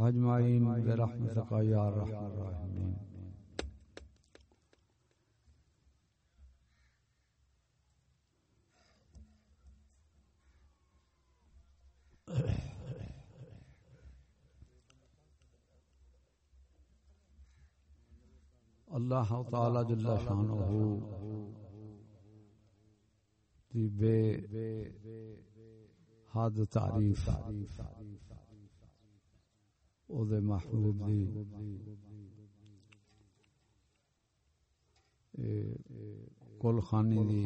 اجمعین برحمتک یا أرحم الراحمین اللہ تعالی جل شانہ دی بے حد تعریف او دے محبوب دی۔ کل خانی دی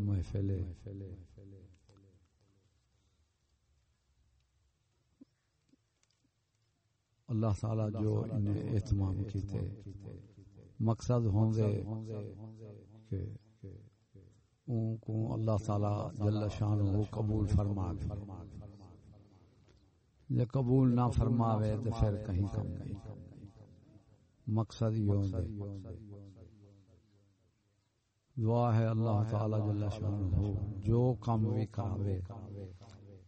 محفل اللہ تعالی جو انہیں اہتمام کیتے۔ مقصد ہوں گے کہ اون کو اللہ تعالی جل شان ہو قبول فرما جے قبول نہ فرماوے تو پھر کہیں کم نہیں۔ مقصد یہ گے دعا ہے اللہ تعالی جل شان ہو جو کم بھی کراوے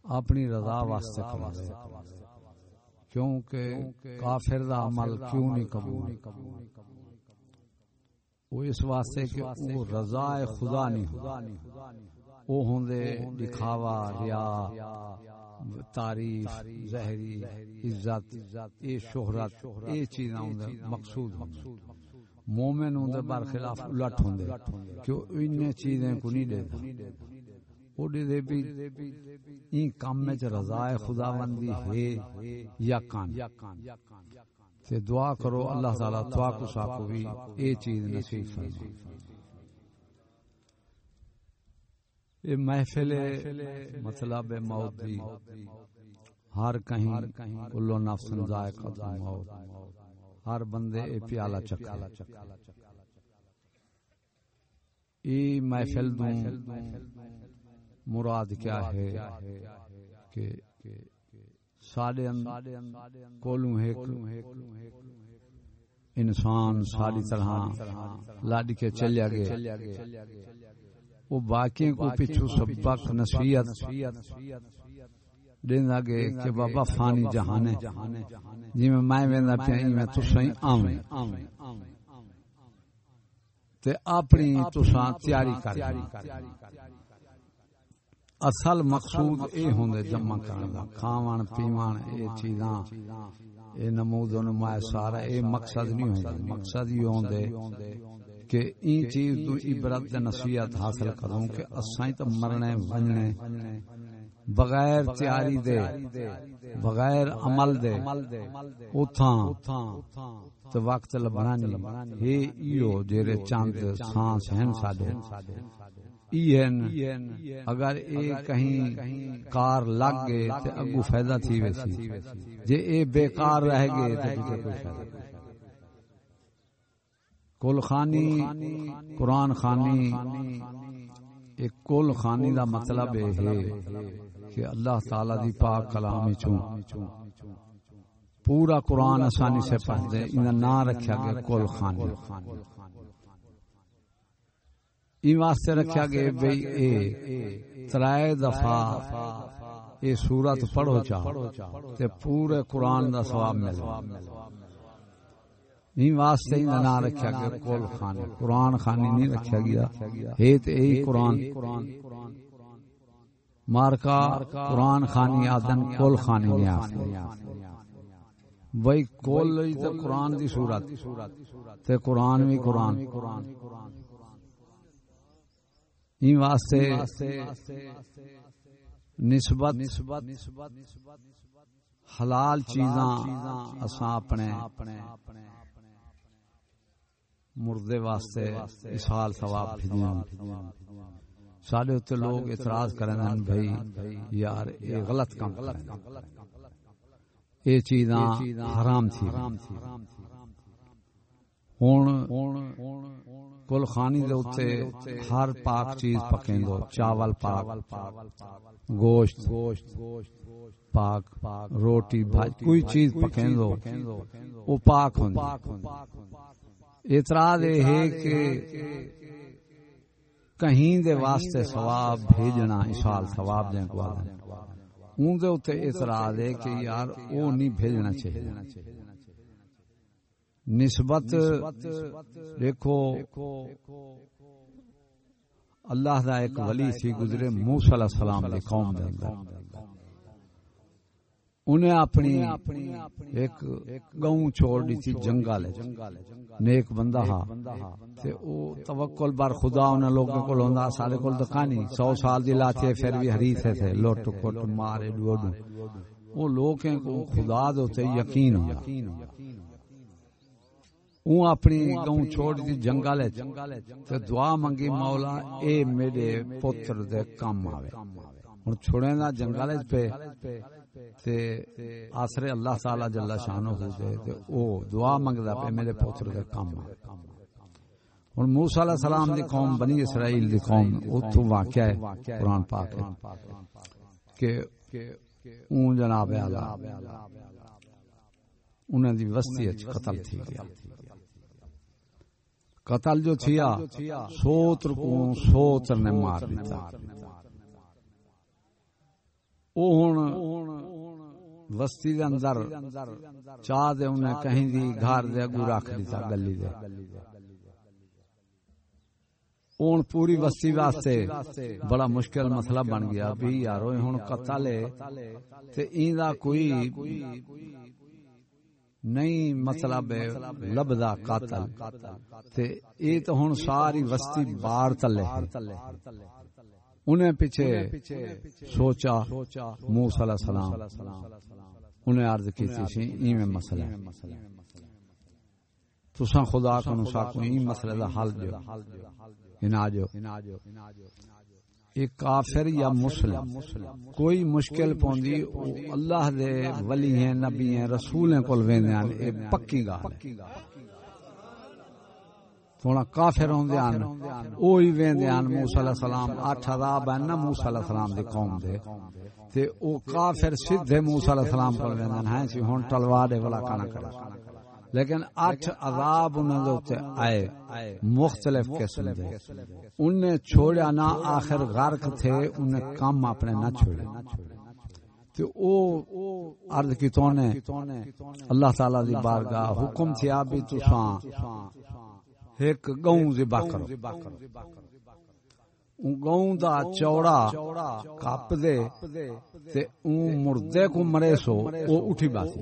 اپنی رضا واسطے کراوے کیونکہ کافر دا عمل کیوں نہیں قبول؟ وہ اس واسطے کہ وہ رضا خدا نہیں وہ ہوں دکھاوا ریا۔ تعریف زہری، عزت، اے شہرت، اے چیز مقصود مومن ہوں برخلاف الٹ ہوں کہ ان چیزیں کو نہیں دے اوڈے دے بھی این کام میں رضا خدا بندی ہے یا کان تے دعا کرو اللہ تعالی دعا کو بھی اے چیز نصیب فرما محفل مطلب موت دی۔ ہر کہیں کلو نفس ذائقہ موت۔ ہر بندے اے پیالہ چکا اے محفل دوں مراد کیا ہے کہ ساڈے کولوں انسان ساری طرح لاڈ کے چلیا گئے وہ باقی کو پچھو سبق نصیحت دینا گے کہ بابا فانی جہان ہے۔ جی میں میں ویندا پیا میں تسیں آویں۔ تے اپنی تساں تیاری کر۔ اصل مقصود اے ہوندے جمع کرن دا۔ کھاون پیون اے چیزاں، اے نمود و نمایاں سارا اے مقصد نہیں ہوندا مقصد یہ ہوندے کہ این چیز تو عبرت نصیحت حاصل کروں کہ اساں تے مرنے ونجنے بغیر تیاری دے بغیر عمل دے اوتھاں تے وقت لبنا نہیں ہے ایو جڑے چاند سانس ہیں ساڈے اگر اے کہیں کار لگ گئے تے اگو فائدہ تھی ویسی۔ جے اے بیکار رہ گئے تے کچھ کوئی فائدہ کل خانی قرآن خانی، ایک کل خانی دا مطلب ہے کہ اللہ تعالی دی پاک کلام چوں پورا قرآن آسانی سے پڑھ دے انہیں نہ رکھا گیا کل خانی این واسطے رکھا گیا بھئی اے ترائے دفعہ اے سورت پڑھو چاہ تے پورے قرآن دا ثواب ملے این واسطے ہی نہ رکھا گیا کول خانی قرآن خانی نہیں رکھا گیا۔ ہے تے ای قرآن۔ مارکا، قرآن خانی آدن کول خانی نہیں آستے۔ بھئی کول لئی تے قرآن دی صورت۔ تے قرآن بھی قرآن۔ این واسطے نسبت، حلال چیزاں اساں اپنے مردے واسطے اسال ثواب سارے اتنے لوگ اعتراض کریں بھائی یار یہ غلط کام یہ چیزاں حرام تھی۔ کل خانی دے اتے ہر پاک چیز پکیں دو چاول پاک گوشت پاک روٹی بھائی کوئی چیز پکیں دو وہ پاک اعتراض یہ ہے کہ کہیں دے واسطے ثواب بھیجنا اشال ثواب دیں کو اون دے اوتے اعتراض ہے کہ یار او نہیں بھیجنا چاہیے۔ نسبت دیکھو اللہ دا ایک ولی سی گزرے موسی علیہ السلام دی قوم دے اندر۔ انہیں اپنی ایک گاؤں چھوڑ دی تھی جنگل نیک بندہ ہا تے او توکل بار خدا انہیں لوگوں کو ہوندا، سارے کول تو کہانی، سو سال دی لاتے پھر بھی حریف تھے لوٹ کٹ مارے ڈوڈو۔ وہ لوگ کو خدا دے تے یقین ہوندا اون اپنی گاؤں چھوڑ دی جنگل تے دعا منگی، مولا، اے میرے پتر دے کام آوے۔ ہن چھوڑے نا جنگل پہ تے آسرے اللہ تعالی جل شانہ ہو دے تے او دعا منگدا پے میرے پتر دے کام ہن موسی علیہ السلام دی قوم، بنی اسرائیل دی قوم اوتھوں واقعہ ہے قرآن پاک ہے کہ اون جناب اعلی، انہاں دی وسطی وچ قتل تھی گیا۔ قتل جو تھیا سوتر کو سوتر نے مار دیتا۔ او ہن وستی دے اندر چاہ دے انہیں کہیں دی گھر دے رکھ دیتا گلی دے اون پوری وستی واسطے بڑا مشکل مسئلہ بن گیا۔ بھی یارو ہن قتل ہے تے این دا کوئی نہیں مطلب لبدا قاتل۔ تے اے تو ہن ساری وستی بار تلے انہیں پیچھے سوچا موسی علیہ السلام۔ انہیں عرض کی تھی ایویں مسئلہ تساں خدا کو نسا کو این مسئلے دا حل دیو۔ اناجو ایک کافر یا مسلم، کوئی مشکل پوندی، او اللہ دے ولی ہیں، نبی ہیں، رسول ہیں کول ویندے ہیں اے پکی گل ہے۔ تھوڑا کافر ہوندے ہیں اوہی ویندے ہیں موسی علیہ السلام، اٹھ عذاب ہیں نا موسی علیہ السلام دی قوم دے۔ تے او کافر سیدھے موسی علیہ السلام کول ویندے ہیں سی جی، ہن تلوار دے والا کانا کرے لیکن اٹھ عذاب انہوں دے اوتے آئے مختلف قسم دے۔ انہیں چھوڑیا نہ آخر غرق تھے انہیں کام اپنے نہ چھوڑے تو او عرض کی تو نے اللہ تعالی دی بارگاہ حکم تھیا بھی تو ساں ایک گاؤں ذبح کرو۔ گاؤں دا چوڑا کپ دے تے اون مردے کو مرے سو او اٹھی باسی۔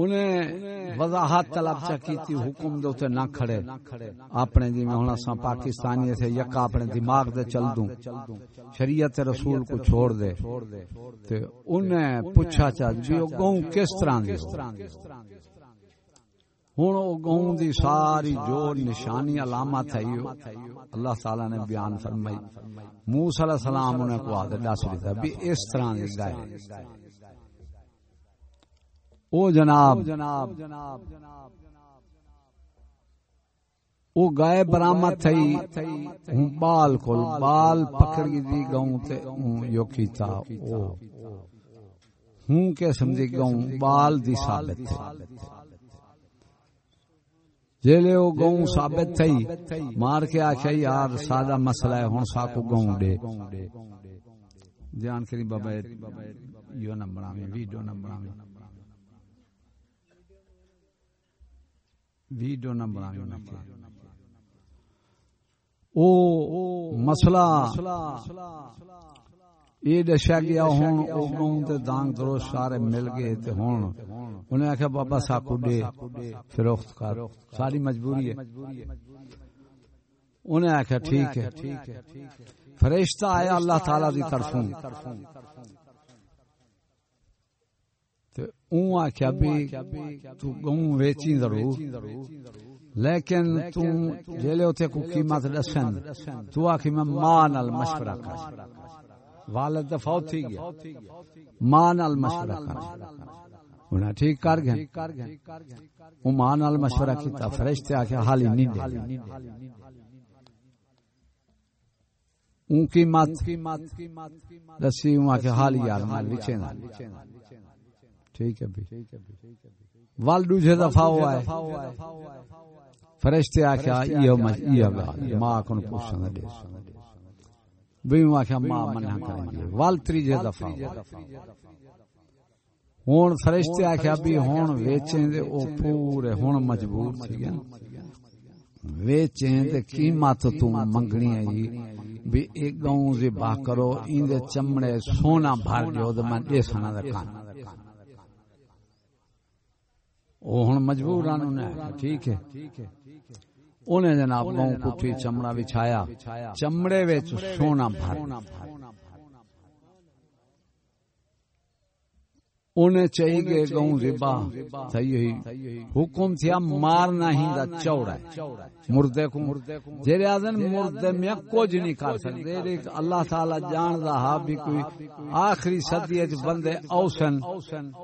انہیں وضاحت طلب چا کیتی حکم دے تے نہ کھڑے۔ اپنے جی میں ہن اساں پاکستانی تھے یکا اپنے دماغ دے چل دوں۔ شریعت رسول کو چھوڑ دے۔ تے انہیں پوچھا چا جی او گاؤں کس طرح دی ہوں او گاؤں دی ساری جو نشانی علامت ہے اللہ تعالی نے بیان فرمائی۔ موسی علیہ السلام نے کو آدھے دس دیتا بھی اس طرح دی گائے۔ او جناب او گائے برامت تھئی ہوں بال کول بال پکڑ گئی دی گاؤں تے ہوں یو کیتا او۔ ہوں کے سمجھی گاؤں بال دی ثابت تھے جیلے او گاؤں ثابت تھئی مار کے آکھیا یار سادہ مسئلہ ہے ہن ساکو گاؤں دے۔ دھیان کری بابا یو نمبر میں ویڈیو نمبر میں ویڈیو نمبر او مسئلہ۔ یہ گیا ہوں او گاؤں تے دانگ درو سارے مل گئے تے ہوں انہیں بابا ساکو دے فروخت کر۔ ساری مجبوری ہے۔ انہیں آخیا ٹھیک ہے۔ فرشتہ آیا اللہ تعالی دی طرفوں اون آخیا بھی تو گاؤں ویچی ضرور لیکن تو جیلے اتنے کو قیمت دسن، تو آخی میں ماں نال مشورہ کر۔ والد فوت تھی گیا۔ ماں نال مشورہ کر۔ انہیں ٹھیک کر گئے وہ ماں نال مشورہ کیتا، فرشتے آخیا حالی نہیں دے۔ اون قیمت دسی اون آخیا حالی یار مال وچے نہ۔ ٹھیک ہے ول دوسرے دفعہ ہوا ہے۔ فرشتے آخیا یہ ماں کو پوچھنا دے۔ بھی آخیا ماں منع کریں گے وال تریجے دفعہ ہوں فرشتے آخیا بھی ہوں ویچیں دے او پورے ہوں مجبور تھی گیا ویچیں تے قیمت تو منگنی ہے بھی ایک گاؤں ذبح کرو این دے چمڑے سونا بھر دیو تے میں دے سنا دے او ہن مجبور نے ٹھیک ہے۔ انہیں جناب گاؤں کٹھی چمڑا بچھایا۔ چمڑے وچ سونا بھر۔ انہیں چاہیے گئے گاؤں زبا صحیح حکم تھیا مارنا ہی دا چوڑا ہے۔ مردے کو جیرے آدن مردے میں کچھ نہیں کر سکتے اللہ تعالی جان دا ہا بھی کوئی آخری صدی اچ بندے اوسن۔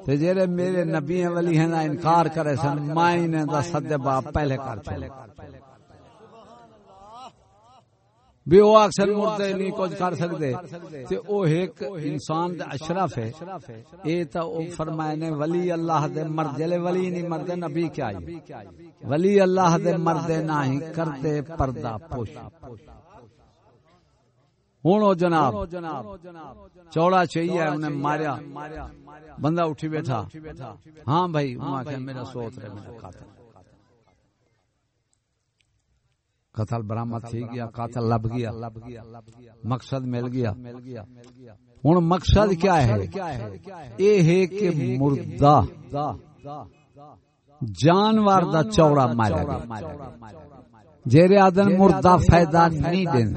تے جیرے میرے نبی ولی ہیں انکار کرے سن مائیں دا صدے باپ پہلے کر چھلے بھی وہ اکثر مردے نہیں کچھ کر سکتے تے او ایک انسان دا اشرف ہے۔ اے تا او فرمائے نے ولی اللہ دے مرد جلے ولی نہیں مرد نبی کیا ہے؟ ولی اللہ دے مرد نہیں کرتے پردہ پوش۔ ہوں جناب چوڑا چاہیے انہیں ماریا۔ بندہ اٹھی بیٹھا۔ ہاں بھائی میرا سوت رہے میرا قاتل۔ قتل برامد تھی گیا قاتل لب گیا مقصد مل گیا۔ ہوں مقصد کیا ہے؟ یہ ہے؟ کہ مردہ جانور دا چوڑا مارا گیا جیرے آدن مردہ فائدہ نہیں دیں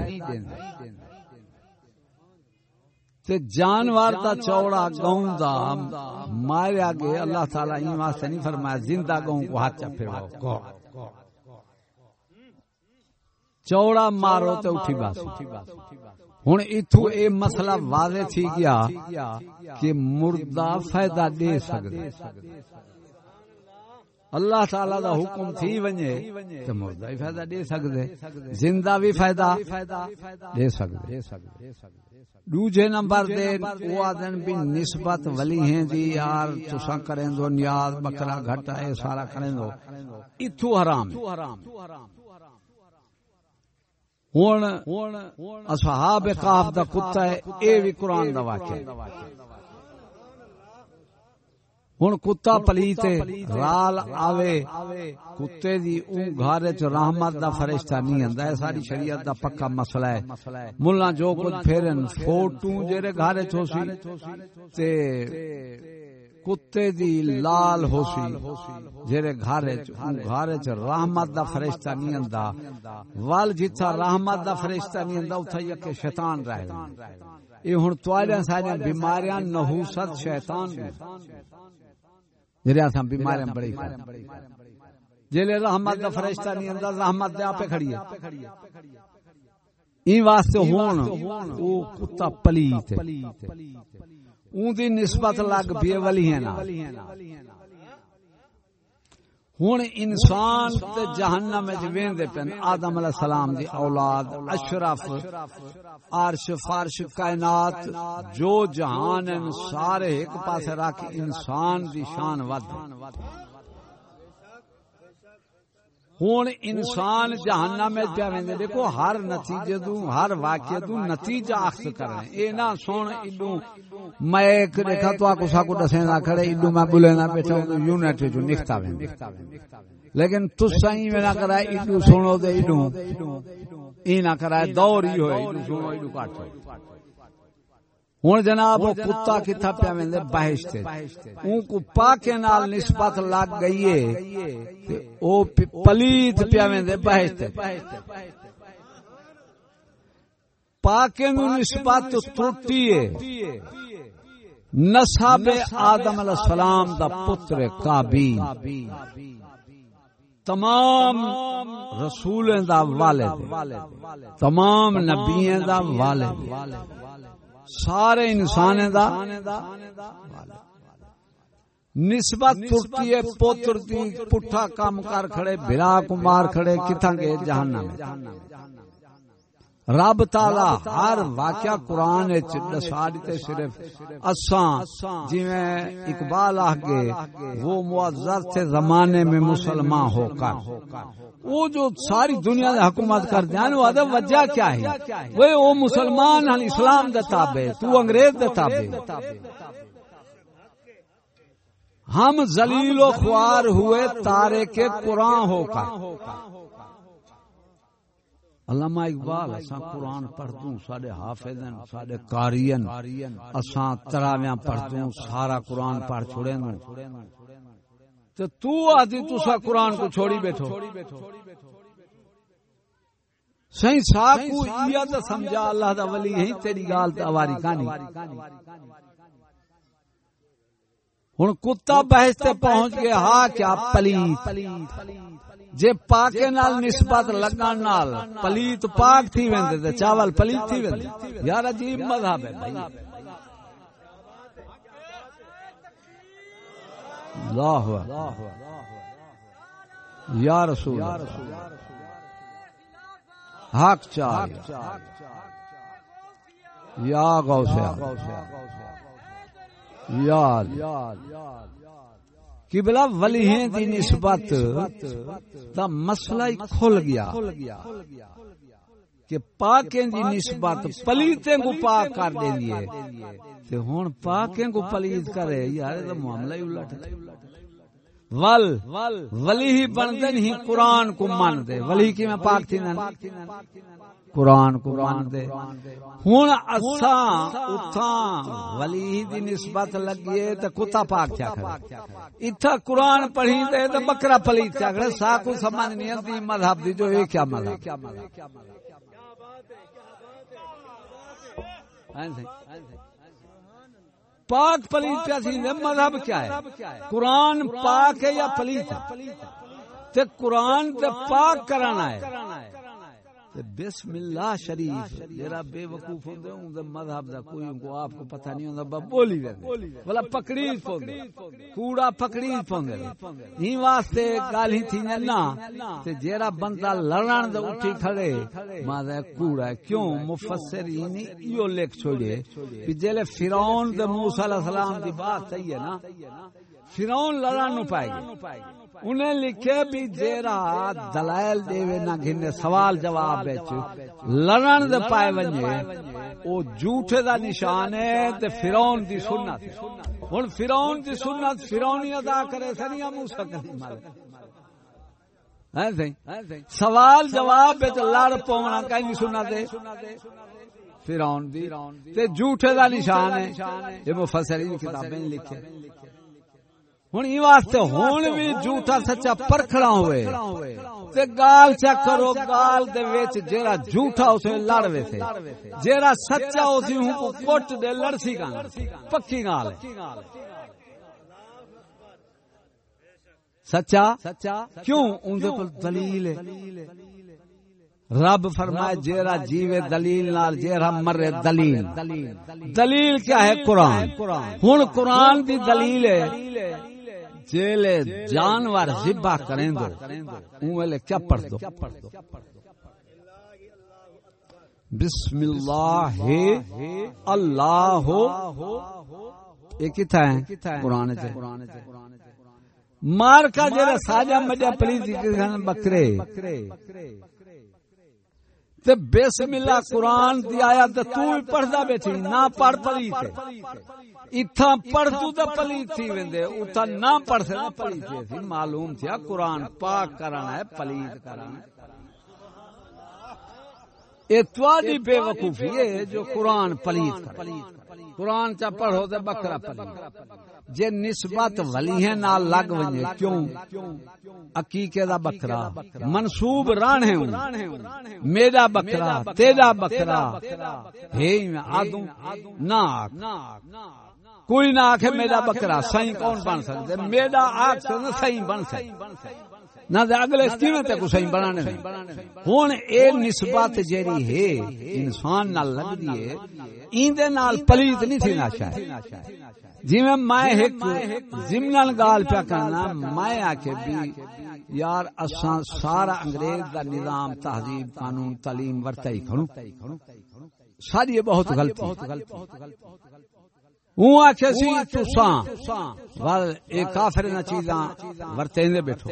تے جانور دا چوڑا گاؤں دا ماریا گیا اللہ تعالی این واسطے نہیں فرمایا زندہ گاؤں کو ہاتھ چپے گو چوڑا مارو تو اٹھی باس ہوں اتو اے مسئلہ واضح تھی گیا کہ مردہ فائدہ دے سکتے اللہ تعالی دا حکم تھی ونجے تو مردہ بھی فائدہ دے سکتے زندہ بھی فائدہ دے سکتے دوجے نمبر دے وہ آدن بھی نسبت ولی ہیں جی یار تساں کریں دو نیاز بکرا گھٹا اے سارا کریں دو اتو حرام ہوں اصحاب کاف دا کتا ہے، اے بھی قرآن دا واقع ہوں کتا پلیت رال آوے، کتے دی اون گھر چ رحمت دا فرشتہ نہیں آندا ہے، ساری شریعت دا پکا مسئلہ ہے۔ ملا جو کچھ پھرن، فوٹو جڑے گھر چ ہوسی تے کتے دی لال ہوسی جڑے گھر گھر چ رحمت دا فرشتہ نہیں آندا۔ ول جتھا رحمت دا فرشتہ نہیں آندا اوتھے یک شیطان رہے اے ہن توالیاں ساریاں بیماریاں نحوست شیطان جڑے اساں بیماریاں بڑی جلے رحمت دا فرشتہ نہیں آندا رحمت دے اپے کھڑی ہے۔ این واسطے ہون او کتا پلیت اون دی نسبت لگ پی ولی ہے نا ہوں انسان تے جہنم وچ ویندے پن آدم علیہ السلام دی اولاد اشرف عرش فرش کائنات جو جہان ہیں سارے ایک پاسے رکھ انسان دی شان ود ہوں انسان جہانا میں پیا ویندے، دیکھو، ہر نتیجے دوں، ہر واقعے دوں نتیجہ اخذ کریں اے نہ سن ایڈو، میں ایک دیکھا تو آکو ساکو دسیں نہ کھڑے، ایڈو میں بولے نہ بیٹھا ہوں یونٹ جو نکتا ویندے۔ لیکن تو سائیں میں نہ کرائے ایڈو سنو دے، ایڈو۔ ای نہ کرائے دور ہی ہوئے، ایڈو سنو، ایڈو کاٹ ہوئے۔ ہوں جناب وہ کتا کتنا پیا ویندے بہشت اون کو پاکے نال نسبت لگ گئی ہے او پلیت پیا ویندے بہشت پاکے نو نسبت ٹوٹی ہے۔ نصاب آدم علیہ السلام دا پتر قابیل تمام رسولیں دا والد۔ تمام نبییں دا والد۔ سارے انسان دا نسبت ٹوٹی ہے، پوتر دی پٹھا کام کر کھڑے، بلا کمار کھڑے، کتھاں گے؟ جہنم رب تالا ہر واقعہ قرآن دسا دیتے صرف اساں جویں اقبال آ گئے وہ معذر تھے زمانے میں مسلمان ہو کر۔ وہ جو ساری دنیا میں حکومت کر دیا وہ ادب وجہ کیا ہے؟ وہ وہ مسلمان ہن اسلام دے تابع تو انگریز دے تابع ہم ذلیل و خوار ہوئے تارے کے قرآن ہو کر علامہ اقبال، اساں قرآن پڑھدوں ساڈے حافظن ساڈے قارین اساں تراویاں پڑھدوں سارا قرآن پڑھ چھوڑے نو تے تو آدھی تسا قرآن کو چھوڑی بیٹھو۔ صحیح صاحب کو یہ تو سمجھا، اللہ دا ولی ہے، تیری گال تے اواری کہانی۔ ہن کتا بحث تے پہنچ گیا ہا کیا پلیت۔ جے پاک نال نسبت لگن نال پلیت پاک تھی ویندے تے، چاول پلیت تھی ویندے۔ یار عجیب مذہب ہے بھائی۔ اللہ یا رسول حق چاہ یا غوث یا قبلہ ولی ہیں دی نسبت تا مسئلہ ہی کھل گیا۔ کہ پاکیں دی جی نسبت پلیتیں کو پاک کر دیں دیئے تے ہون پاکیں کو پلیت کرے، یار تو معاملہ ہی الٹ ول، ولی ہی بندے نہیں قرآن کو مان دے۔ ولی کی میں پاک تھی نا؟ قرآن کو مان دے۔ ہوں اساں اتھاں ولی دی نسبت لگیے تے کتا پاک کیا کرے۔ ایتھا قرآن پڑھی تے تے بکرا پلیت کیا کرے۔ سا کو سمجھ نہیں آتی مذہب دی جو یہ کیا مذہب۔ ہاں جی، ہاں جی، ہاں جی۔ پاک پلیت کیا سی مذہب کیا ہے؟ قرآن پاک ہے یا پلیت ہے؟ تے قرآن تے پاک کرانا ہے۔ بسم اللہ شریف جرا بے وقوف ہوندے ہوں دے مذہب دا کوئی ان کو آپ کو پتہ نہیں ہوندا با بولی ویندے بلا پکڑی پوندے کوڑا پکڑی پوندے ہی واسطے گل ہی تھی نا تے جیرا بندہ لڑن دے اٹھی کھڑے، ماں دے کوڑا کیوں؟ مفسرین ایو لکھ چھوڑے کہ جلے فرعون دے موسی علیہ السلام دی بات صحیح ہے نا فرعون لڑن نو پائے گا انہیں لکھے بھی جیرا دلائل دے نہ گھنے سوال جواب وچ۔ لڑن دے پائے ونجے۔ او جھوٹے دا نشان ہے تے فرعون دی سنت۔ ہن فرعون دی سنت فرعونی ادا کرے سنیا موسی کلیم سوال جواب وچ لڑ پونا کہیں سنت ہے فرعون دی۔ تے جھوٹے دا نشان ہے۔ یہ مفسرین کتابیں لکھے۔ ہوں یہ واسطے ہوں بھی جھوٹا سچا پرکھڑا ہوئے۔ تے گال چیک کرو گال دے وچ جیڑا جھوٹا اسے لڑ ویسے جیڑا سچا اسی ہوں کو کٹ دے لڑسی کان پکی گال سچا؟ سچا؟ کیوں؟ ان دے کول دلیل ہے۔ رب فرمائے جیرا جیوے دلیل نال جیرا مرے دلیل۔ دلیل۔ کیا ہے؟ قرآن۔ ہن قرآن دی دلیل ہے۔ جیلے جانور ذبح کریں دو اون کیا پڑھ دو؟ بسم اللہ اللہ۔ یہ کتا ہے؟ قرآن چے مار کا جیلے ساجہ مجھے پلیز بکرے۔ تے بسم اللہ قرآن دی آیا تے تو ہی پڑھدا بیٹھی نہ پڑھ پلی تے۔ اتھا پڑھ تو تے پلی تھی ویندے اتھا نہ پڑھ سے نہ پلی تھی۔ معلوم تھیا قرآن پاک کرانا ہے، پلید کرانا ہے۔ اے اتوادی بے وقوفی ہے جو قرآن پلید قرآن چا پڑھو تے بکرا پلید جے نسبت ولی ہے نال لگ ونجے کیوں؟ عقیقے دا بکرا۔ منسوب رانے ہوں۔ میرا بکرا، تیرا بکرا۔ ہے میں آدوں۔ نہ کوئی نہ آکھے میرا بکرا، سائیں کون بن سکتے؟ میرا آکھ سے سائیں بن سکتے۔ نہ اگلے تے صحیح بنانے ہن اے نسبت جیری ہے انسان نال لگدی ہے۔ ایندے نال پلیت نہیں تھی جی میں ایک گال پیا کرنا میں بھی یار اساں سارا انگریز دا نظام تہذیب قانون تعلیم ورتا ہی کھڑوں۔ ساری بہت غلطی۔ ہوں آخیا سی تساں ول اے کافر نہ چیزاں بیٹھو۔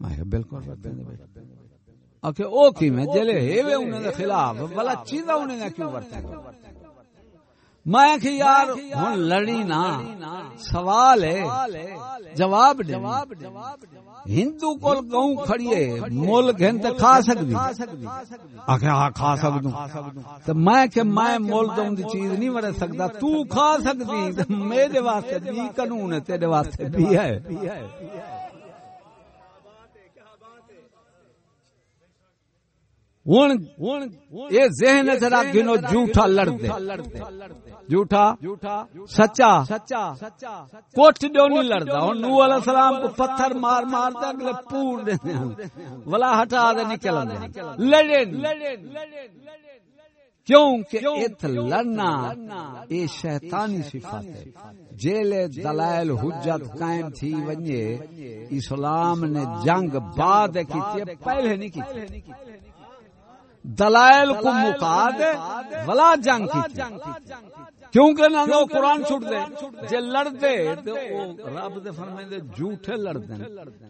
میں بالکل بیٹھو۔ او کی میں جلے ہے وے انہاں دے خلاف بلا چیزاں انہاں کیوں میں کہ یار ہن لڑی نا سوال ہے جواب دے۔ ہندو کول گاؤں کھڑیے مول گھن تے کھا سکدی۔ آکھے ہاں کھا سکدوں۔ تے میں کہ میں مول دوں دی چیز نہیں وڑ سکدا۔ تو کھا سکدی۔ میرے واسطے بھی قانون ہے تیرے واسطے بھی ہے۔ ذہن ذرا گنو جھوٹا لڑ دے جھوٹا سچا کوٹ نو علیہ السلام کو پتھر مار مار دے اگلے پور دے ولا ہٹا دے لڑے کیوں کہ ات لڑنا اے شیطانی صفت ہے۔ جیلے دلائل حجت قائم تھی ونجے اسلام نے جنگ بعد کی پہلے نہیں کی دلائل کو مکا دے ولا جنگ کی کیونکہ نہ وہ قرآن چھوٹ دے جے لڑ دے۔ تو رب دے فرمائے جھوٹے لڑ دے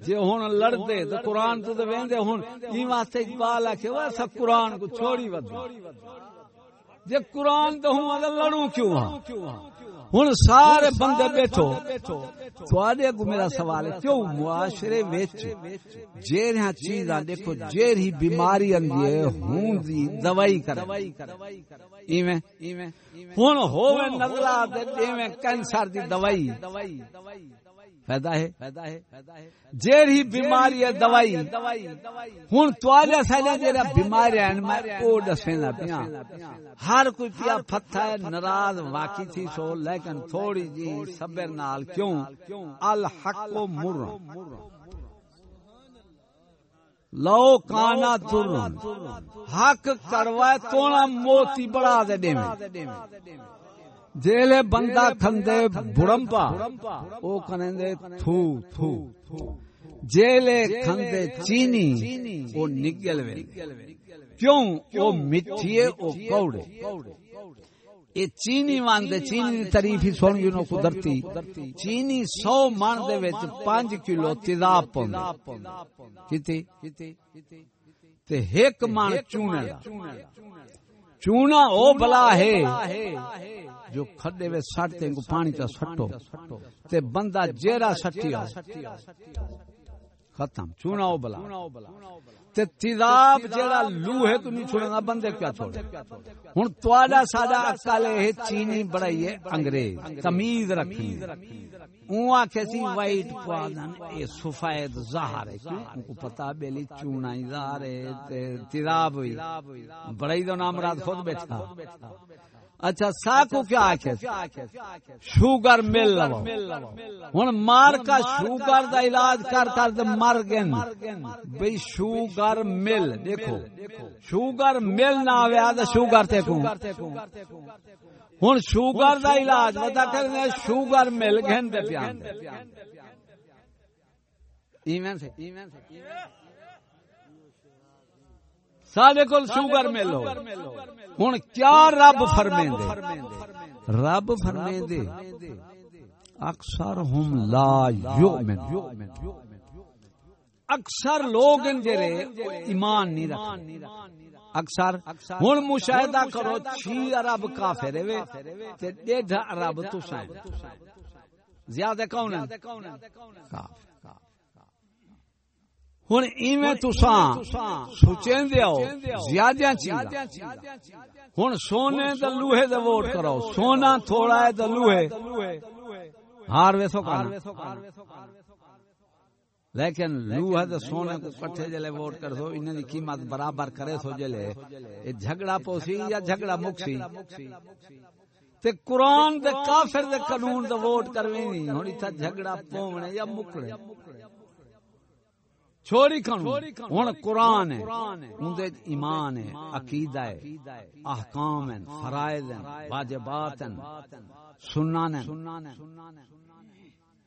جے ہن لڑ دے تو قرآن تو دے ویندے ہن ای واسطے اقبال ہے کہ وہ سب قرآن کو چھوڑی ود جے قرآن تو ہوں لڑوں کیوں ہاں؟ ہوں سارے بندے بیٹھو۔ تھوڑے اگو میرا سوال ہے کیوں معاشرے وچ جیڑیاں چیزاں دیکھو جیڑی بیماری اندی ہے ہوں دی دوائی کر ایویں ہن ہوے نزلہ تے ایویں کینسر دی دوائی۔ فائدہ ہے؟ جیڑی بیماری ہے دوائی تواجا سائڈا جیڑا بیماری ہیں میں او دسینا پیا ہر کوئی پیا ہے ناراض واقعی تھی سو لیکن تھوڑی جی صبر نال کیوں؟ الحق مر لو کانا تر حق کروائے تونا موتی بڑا دے دے جیلے بندہ کھندے بڑمپا او کھندے تھو تھو۔ جیلے کھندے چینی او نگل وے۔ کیوں؟ او مٹھیے او کوڑے۔ اے چینی واندے چینی دی تعریف ہی سن گنو قدرتی۔ چینی سو مان دے وچ 5 کلو تیزاب پوندا کیتی تے ایک مان چونے چونا او بلا ہے۔ جو کھڈے وے سٹ تے کو پانی چا سٹو۔ تے بندہ جیرا سٹی ختم۔ چونا او بلا۔ تے تیزاب جیڑا لوہے تو نہیں چھوڑنا بندے کیا چھوڑے؟ ہن تواڈا ساڈا عقل ہے چینی بڑائی ہے، انگریز۔ تمیز رکھنی۔ اون آکھے وائٹ پوادن اے سفید ظاہر ہے، کیوں؟ ان کو پتہ بیلی چونا ہی ظاہر ہے، تے تیزاب ہوئی۔ بڑائی دو نام رات خود بیٹھا۔ اچھا ساکو کیا آکھے؟ شوگر مل لو ہن مار کا شوگر دا علاج کر کر دے مر گن بھئی شوگر مل دیکھو۔ شوگر مل نہ آویا تے شوگر تے کو ہن شوگر دا علاج ودا کرنے شوگر مل گن تے پیان ایمن سے ایمن سے۔ سارے کول شوگر مل ہو ہوں کیا رب فرمے دے رب فرمے دے اکثر ہم لا یؤمن۔ اکثر لوگ جڑے ایمان نہیں رکھتے۔ اکثر ہن مشاہدہ کرو چھ ارب کافر وے تے ڈیڑھ ارب تساں زیادہ کون ہے کافر۔ ہوں ایویں تساں سوچیں دیو چیز ہوں سونے دا لوہے ووٹ کرو سونا تھوڑا ہے دا لوہے ہار ویسو کر لیکن لوہے دا سونے کو کٹھے جلے ووٹ کر سو انہیں دی قیمت برابر کرے سو جلے یہ جھگڑا پوسی یا جھگڑا مکسی تے قرآن دے کافر دے قانون دا ووٹ کرویں نہیں ہونی تھا جھگڑا پومنے یا مکڑے چھوڑی کھنو ہن قرآن ہے۔ اندے ایمان ہے عقیدہ ہے احکام ہیں فرائض ہیں واجبات ہیں سنن ہیں۔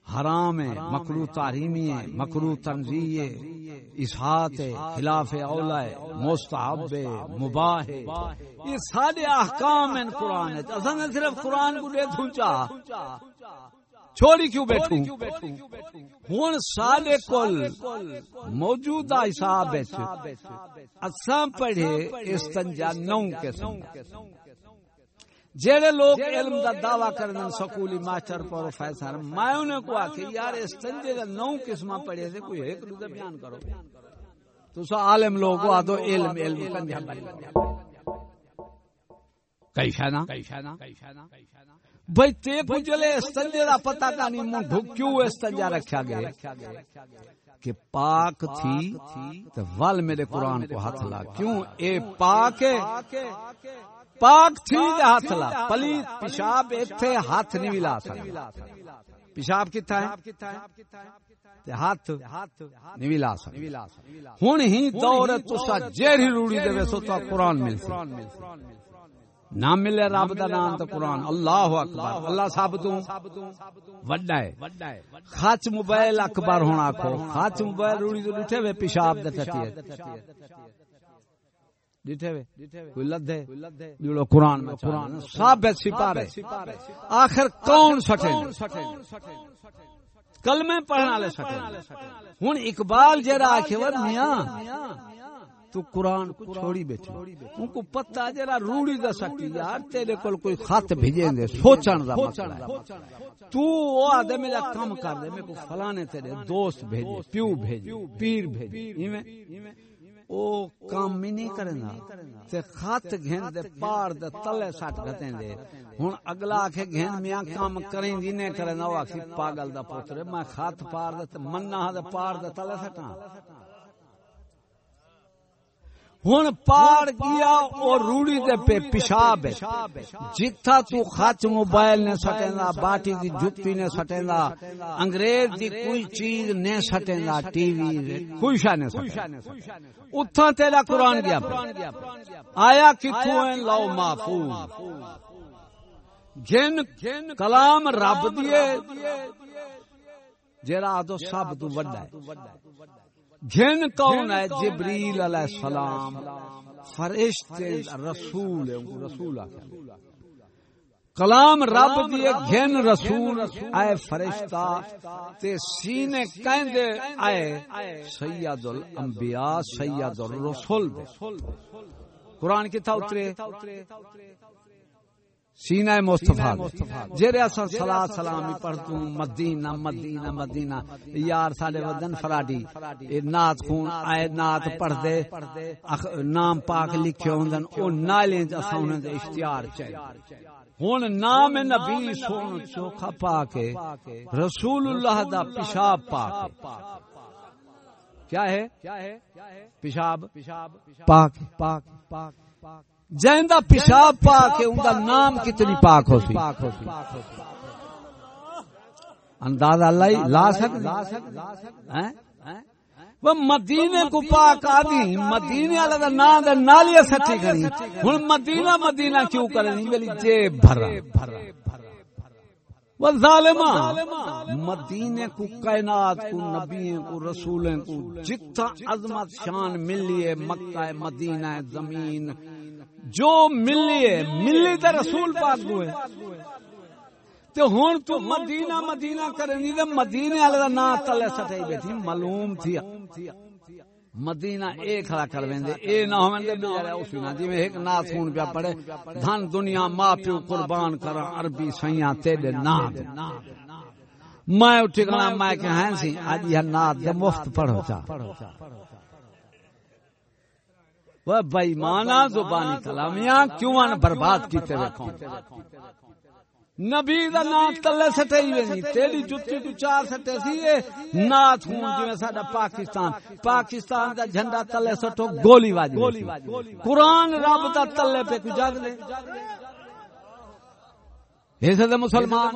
حرام ہے مکرو تحریمی ہے مکرو تنزیہ ہے اسحات ہے خلاف اولا ہے مستحب ہے مباح ہے۔ یہ سارے احکام ہیں قرآن ہے۔ اصل میں صرف قرآن کو دے دھونچا چھوڑی کیوں بیٹھوں ہوں سارے کل موجودہ حساب اساں پڑھے استنجا نو قسم جڑے لوگ علم دا دعویٰ کردن سکولی ماسٹر پروفیسر میں انہیں کو آکے یار استنجے دا نو قسمہ پڑھے تھے کوئی ایک دوسرے بیان کرو تو سو عالم لوگ کو آدھو علم علم کنجا بڑی کئی شانا کئی شانا کئی شانا بھائی تے کو جلے استنجے دا پتہ کا نہیں من ڈھک کیوں استنجا رکھا گئے کہ پاک تھی تو ول میرے قرآن کو ہاتھ لا۔ کیوں؟ اے پاک ہے۔ پاک تھی ہاتھ لا۔ پلی پیشاب اتنے ہاتھ نہیں ملا سکتا۔ پیشاب کتنا ہے؟ ہاتھ نہیں ملا سکتا۔ ہوں ہی دور تسا جیری روڑی دے سو تو قرآن مل نہ ملے رب دا نام تو قرآن اللہ اکبر اللہ صاحب تو وڈا ہے خاچ موبائل اکبر ہونا کو خاچ موبائل روڑی تو ڈٹھے ہوئے پیشاب دے ٹٹی قرآن قرآن ثابت سپارے آخر کون سٹے کل میں پڑھنے والے سٹے ہوں اقبال جرا آخر میاں تو قرآن چھوڑی بیٹھی ان کو پتہ جرا روڑی دا سکتی یار، تیرے کول کوئی خط بھیجیں دے سوچن دا مسئلہ ہے۔ تو وہ آدھے میرا کام کر دے، میں کو فلانے تیرے دوست بھیجے، پیو بھیجے، پیر بھیجے، ایویں۔ او کام میں نہیں کرنا تے خط گھن دے، پار دے، تلے سٹ گھتیں دے۔ ہن اگلا کہ گھن میاں کام کریں دی نہیں کرنا او اکھی پاگل دا پتر میں خط پار دے، تے مننا دے پار دے، تلے سٹاں ہوں پار گیا اور روڑی دے پہ پیشاب ہے۔ جتھا تو خچ موبائل نے سٹیندا، باٹی دی جُتی نے سٹیندا، انگریز دی کوئی چیز نے سٹیندا، ٹی وی کوئی شے نے سٹیندا۔ اتھا تیرا قرآن گیا آیا کتھوں ہے لو محفوظ۔ جن کلام رب دیے جیڑا تو سب تو وڈا ہے۔ جن کون ہے جبریل علیہ السلام؟ فرشتے رسول رسول کلام رب دیے گھن رسول اے فرشتہ تے سینے کہندے آئے سید الانبیاء سید الرسول قرآن کتا اترے؟ سینہ مصطفیٰ جیرے اساں صلاۃ سلامی پڑھتوں مدینہ مدینہ مدینہ یار ساڈے ودن فراڈی۔ اے نعت خون اے نعت پڑھ دے نام پاک لکھے ہوندن او نالے اساں انہاں دے اشتہار چاہیے۔ ہن نام نبی سون چوکھا پاک رسول اللہ دا پیشاب پاک کیا ہے؟ پیشاب پاک پاک پاک پاک۔ جہندا پیشاب پا کے ان کا نام کتنی پاک ہو سی اندازہ اللہ لا سک وہ مدینے کو پاک آدھی مدینے والا دا نام دے نالی سچی کرنی۔ ہن مدینہ مدینہ کیوں کرنی؟ میری جیب بھرا وہ ظالما مدینے کو کائنات کو نبیوں کو رسولوں کو جتنا عظمت شان ملی ہے مکہ مدینہ زمین جو ملی ہے ملی تے رسول پاک کو ہے تے ہن تو مدینہ مدینہ کرنی تے مدینے والے دا نام تلے سٹائی بیٹھی، معلوم تھی۔ مدینہ اے کھڑا کر ویندے اے نہ ہوندے تے بیچارے اس نہ جویں جی ایک نات سن پیا پڑے دھن دنیا ماں پیو قربان کر عربی سیاں تیرے نام میں اٹھ گنا میں کہ سی؟ اج یہ نات دے مفت پڑھو چا۔ وہ بےمانہ زبانی کلامیاں کیوں ان برباد کیتے رکھو نبی دا نام تلے سٹے ہی نہیں، تیری جُتی تو چار سٹے سی اے نات ہوں جویں ساڈا پاکستان پاکستان دا جھنڈا تلے سٹو، گولی واجی قرآن رب دا تلے پہ کوئی جگ لے ایسے مسلمان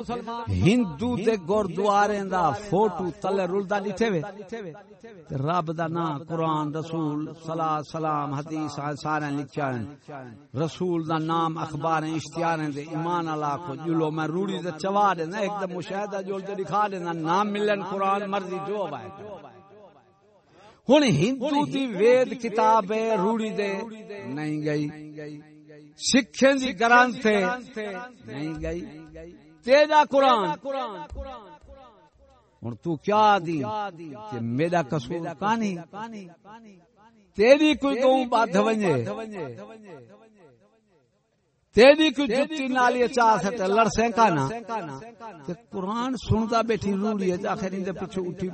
ہندو دے گردوارے دا فوٹو تلے رلدا ڈٹھے وے؟ رب دا نام قرآن رسول صلاح سلام حدیث سارے لکھیا ہیں۔ رسول دا نام اخبار اشتہار دے ایمان اللہ کو جلو میں روڑی دے چوا دے ایک دم مشاہدہ جول تے دکھا دے نام ملن قرآن مرضی جو آئے ہن ہندو دی وید کتاب روڑی دے نہیں گئی۔ سکھیں دی جی گران تھے۔ نہیں گئی۔ تیجا قرآن۔ ہوں تو کیا دی کہ میرا قصور کانی تیری کوئی گوں بات دھونجے تیری کوئی جتی نالی چاہ سکتے لڑ سینکا نا؟ قرآن سنتا بیٹھی روڑی ہے آخر پیچھے اٹھی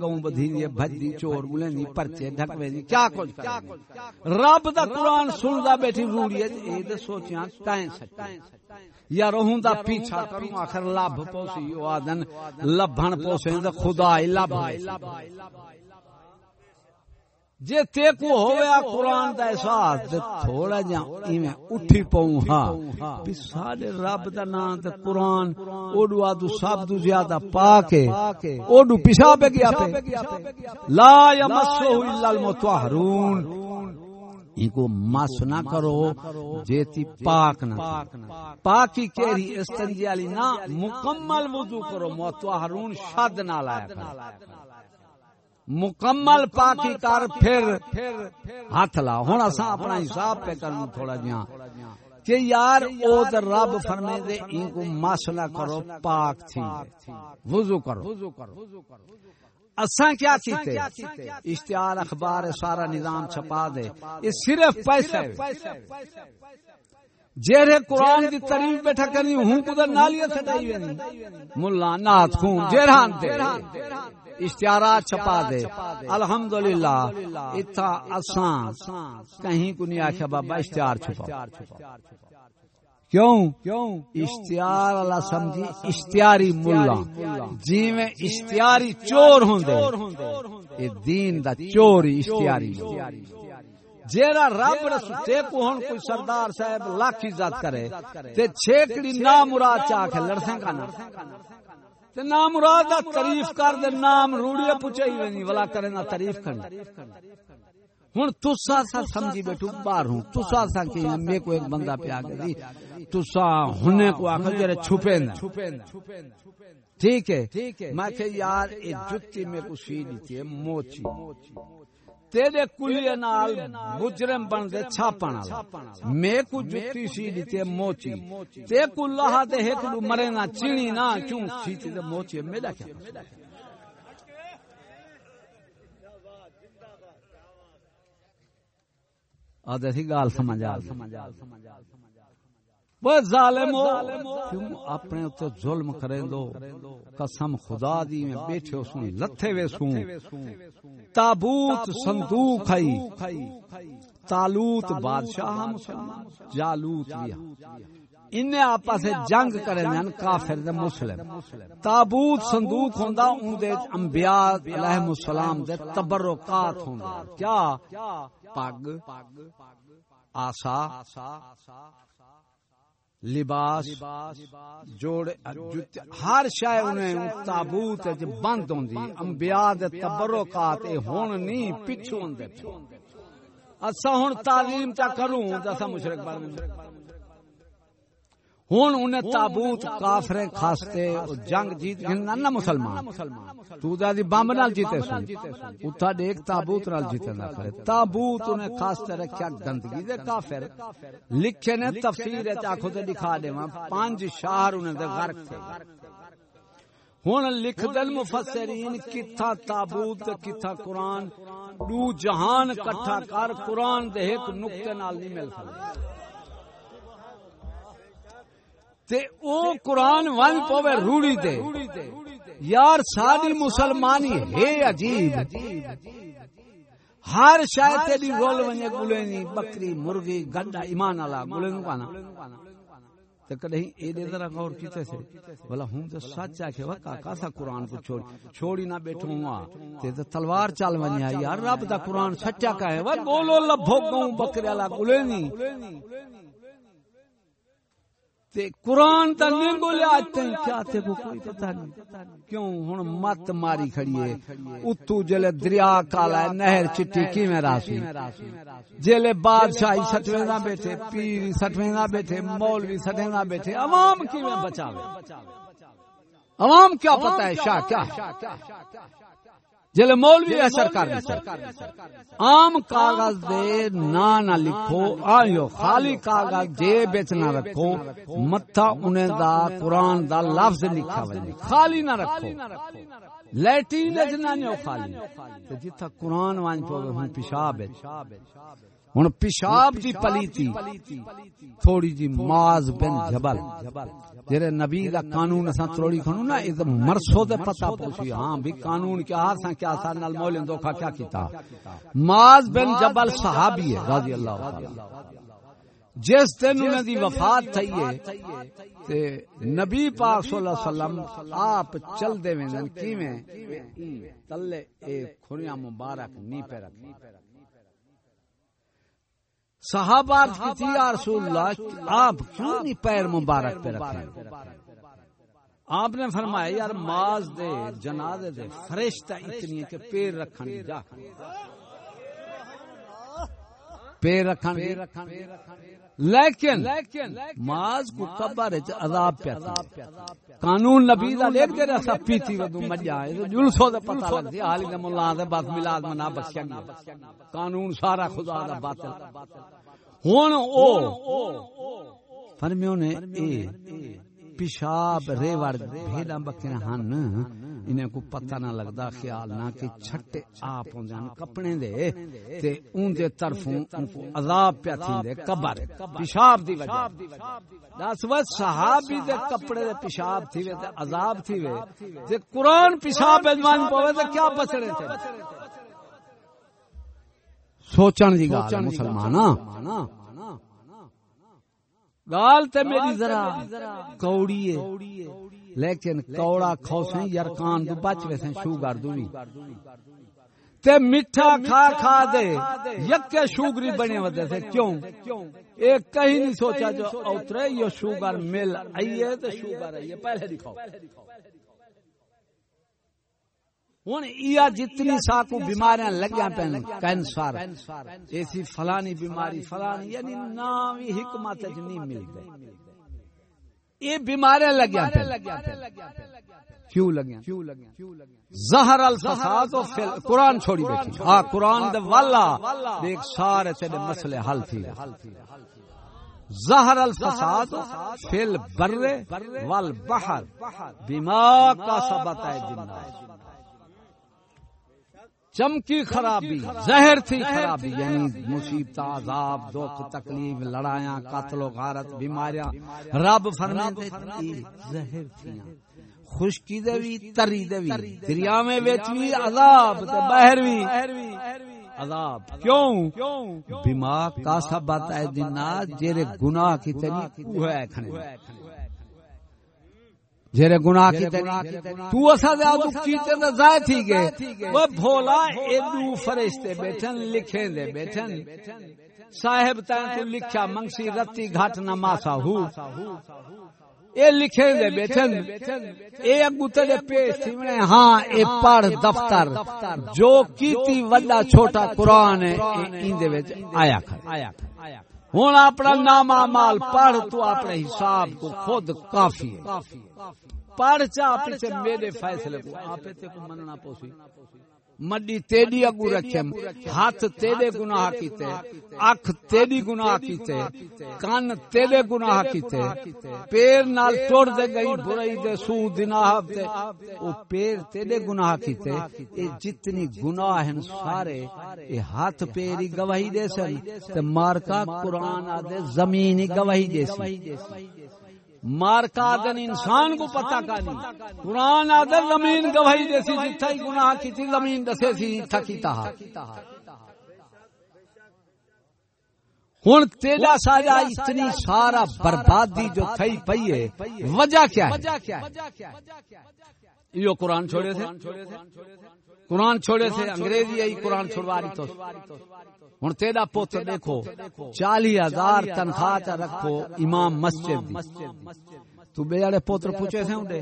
گاؤں بدھی بھج دی چور دی پرچے ڈھکوے دی کیا کچھ کریں رب دا قرآن سنتا بیٹھی روڑی ہے اے دے سوچیاں تائیں سکتے یا رہوں دا پیچھا کروں آخر لب پوسی آدن لبھن پوسے خدا ہی لب جے تے کو ہویا قرآن دا احساس تے تھوڑا جا ایویں اٹھی پاؤں ہاں بھی سارے رب دا نام تے قرآن، اوڈو آدو سب تو زیادہ پاکے اوڈو پیشا پہ گیا پہ۔ لا یمسو الا المطہرون۔ ان کو مس نہ کرو، جیتی پاک نہ پاکی کیری استنجی علی نہ، مکمل وضو کرو، مطہرون شد نہ لایا کرو مکمل پاکی کر پھر ہاتھ لا ہوں اصا اپنا حساب پہ کرنا تھوڑا جہاں۔ کہ یار او تے رب فرمے دے ان کو مس کرو، پاک تھی۔ وضو کرو۔ اساں کیا کیتے؟ اشتہار اخبار سارا نظام چھپا دے۔ یہ صرف پیسہ ہے جیرے قرآن دی تعریف بیٹھا کرنی ہوں کدھر نالیاں سٹائی وینی ملا نات خون جیران تے اشتہارات چھپا دے۔ الحمدللہ، اتھا اساں کہیں کو نہیں آخیا بابا، اشتہار چھپا کیوں؟ اشتہار اللہ سمجھی، اشتہاری ملا۔ جی میں اشتہاری چور ہوں دے دین دا چوری اشتہاری جیرا رب رسول تے کو ہن کوئی سردار صاحب لاکھ عزت کرے، تے چھیکڑی نا مراد چاہ کے لڑسیں کا نا تے نا مراد تعریف کر دے، نام روڑیا پوچھے ہی نہیں ولا کرے نا تعریف کرنا۔ ہن تسا سا سمجھی بیٹھو، باہر ہوں۔ تسا سا کہ میں کو ایک بندہ پہ آ گئی جی۔ تسا ہنے کو آکھا جڑے چھپے نا ٹھیک ہے؟ میں کہ یار، اے جُتی میں کو سی دیتی ہے موچی۔ تیرے کلیے نال مجرم بن دے چھاپن والا۔ میں کو جُتی سی دتے موچی۔ تے کو لہا دے ایک لو مرے نا چینی نا کیوں سی تے موچی۔ میرا کیا آدھے تھی گال سمجھ آ وہ ظالم کیوں اپنے اتنے ظلم کریں دو قسم خدا دی، میں بیٹھے سن لتھے وے سوں تابوت، صندوق ہے تالوت، بادشاہ مسلمان، جالوت لیا انہیں آپا سے جنگ کریں ہیں کافر دے مسلم۔ تابوت، صندوق ہوندا، اون دے انبیاء علیہ السلام دے تبرکات ہوندا۔ کیا؟ پگ، آسا۔ لباس جوڑ ہر شے انہیں تابوت وچ بند ہوندی، انبیاء دے تبرکات اے ہن نہیں پچھو ہوندے اسا ہن تعلیم تا کروں تے اسا مشرک بار ہوں انہیں تابوت کافر خاصتے جنگ جیت گئے نہ مسلمان۔ تو دا دی بمب نال جیتے سن۔ اتھا دیکھ تابوت نال جیتے نہ کرے تابوت انہیں خاصتے رکھیا گندگی دے کافر۔ لکھے نے تفسیر چاکھو تے دکھا دے وہاں۔ پانچ شہر انہیں دے غرق تھے ہوں لکھ دل مفسرین کتھا تابوت کتھا قرآن۔ دو جہان کٹھا کر قرآن دے ایک نقطے نال نہیں مل سکتا۔ تے او قرآن ون پوے روڑی دے یار ساری مسلمانی ہے عجیب۔ ہر شاید تیری رول ونجے گلے نی بکری، مرغی، گنڈا، ایمان والا گلے نو کانا تے کدی اے دے ذرا غور کیتے سے۔ بلا ہوں تے سچ ہے کہ وکا کاسا قرآن کو چھوڑ۔ چھوڑی نہ بیٹھوں ہاں۔ ہوا تے تے تلوار چل ونیا یار رب دا قرآن سچا کا ہے وہ بولو لبھو گوں بکری والا گلے نی تے قرآن تا نہیں گولے آتے ہیں کیا تے کو کوئی پتہ نہیں۔ کیوں ہن مت ماری کھڑی ہے؟ اتو جلے دریا کالا ہے نہر چٹی کی میں راسی جلے بادشاہی سٹویں نہ بیٹھے پیر سٹویں نہ بیٹھے مولوی سٹویں نہ بیٹھے عوام کی میں بچاوے؟ عوام کیا پتہ ہے شاہ کیا؟ جلے مولوی اثر کر عام کاغذ دے نا نہ لکھو آئیو خالی کاغذ جے بیچ نہ رکھو متھا انہیں دا قرآن دا لفظ لکھا وجے خالی نہ رکھو۔ لیٹین جنا نہیں خالی۔ جتھا قرآن وان پوے ہن پیشاب ہے۔ ہن پیشاب دی پلیتی تھوڑی جی ماز بن جبل۔ جڑے نبی دا قانون اساں تروڑی کھنو نا اے مرسو دے پتہ پوچھی۔ ہاں بھی قانون کیا ہاں کیا سا نال مولن دھوکا کیا کیتا۔ ماز بن جبل صحابی ہے رضی اللہ تعالی۔ جس دن انہاں دی وفات تھئی ہے تے نبی پاک صلی اللہ علیہ وسلم آپ چل دے ویندن کیویں؟ تلے اے کھڑیاں مبارک نی پہ رکھ صحابہ کی تھی، یا رسول اللہ آپ کیوں نہیں پیر مبارک پہ رکھیں؟ آپ نے فرمایا، یار، ماز دے، جنازے دے، فرشتہ اتنی ہے کہ پیر رکھن جا۔ پیر رکھن لیکن ماز کو قبر عذاب پہ قانون نبی دا لکھ دے رہا سا پیتی ودو مجا ہے جلسو دے پتہ لگ دی حالی دے ملا دے بات ملاد منا بخشیا قانون سارا خدا دا باطل۔ ہن او فرمیوں نے، اے پیشاب ریوڑ بھیڑا بکرا ہن۔ انہیں کو پتہ نہ لگدا خیال نہ کہ چھٹے آپ ہوندے کپڑے دے تے اون دے طرفوں ان کو عذاب پیا تھیندے قبر پیشاب دی وجہ۔ دس و صحابی دے کپڑے دے پیشاب تھیوے تے عذاب تھیوے تے قرآن پیشاب ادوان پوے تے کیا بچڑے تھے سوچن دی گال مسلماناں گال تے میری ذرا کوڑی ہے۔ لیکن کوڑا کھوسیں یرکان دو بچ ویسیں شوگر دو تے میٹھا کھا کھا دے۔ یکے شوگری بنے ودے سے کیوں؟ ایک کہیں نہیں سوچا جو اوترے یہ شوگر مل آئیے تے شوگر آئیے پہلے دکھاؤ۔ ہوں یہ جتنی ساکو بیماریاں لگیا پہ کینسر۔ ایسی فلانی بیماری فلانی یعنی نام حکمت نہیں مل گئی یہ بیماریاں لگیا کیوں لگیا زہر الفساد و قرآن چھوڑی بیٹھی۔ ہاں قرآن دے والا دیکھ سارے تیرے مسئلے حل تھی زہر الفساد فی البر والبحر۔ بما کا سبت ہے جنہ چمکی خرابی زہر تھی خرابی یعنی مصیبت عذاب دکھ تکلیف لڑائیاں قتل و غارت بیماریاں رب فرماتے زہر تھی خشکی دے وی تری دے وی دریا میں وچ وی عذاب تے باہر وی عذاب کیوں؟ بیما کا سبت ہے دنا جڑے گناہ کیتے نہیں وہ ہے کھنے۔ جیرے گناہ کی تو اسا دے آدھو کیتے دے زائے تھی گئے۔ وہ بھولا ایدو فرشتے بیٹھن لکھیں دے بیٹھن صاحب تین تو لکھا منگسی رتی گھاٹ نماسا ہو۔ اے لکھیں دے بیٹھن۔ اے اگو تجھے پیش تھی میں ہاں اے پڑھ دفتر۔ جو کیتی وڈا چھوٹا قرآن ہے این دے بیچ آیا کھر ہوں اپنا نام مال پڑھ، تو اپنے حساب کو خود کافی ہے۔ پڑھ چا پیچھے میرے فیصلے کو، آپ کو مننا پوسی۔ مڈی تیری اگو رکھے ہاتھ تیرے گناہ کیتے اکھ تیری گناہ کیتے کان تیرے گناہ کیتے پیر نال توڑ دے گئی برائی دے سو دناہ تے۔ او پیر تیرے گناہ کیتے اے جتنی گناہ ہیں سارے اے ہاتھ پیری گواہی دے سن۔ تے مارکا قرآن آدے زمینی گواہی دے سی مارکا آدن انسان کو پتا کا نہیں۔ قرآن آدن زمین گواہی جیسی جتھا ہی گناہ کی تھی زمین دسے سی جتھا کی تہا۔ ہوں تیجا ساجا اتنی سارا بربادی جو تھئی پئی ہے وجہ کیا ہے؟ یہ قرآن چھوڑے تھے قرآن چھوڑے تھے انگریزی آئی قرآن چھوڑوا رہی تو۔ ہوں تیرا پوتر دیکھو چالی ہزار تنخواہ رکھو امام مسجد تو بے جڑے پوتر پوچھے تھے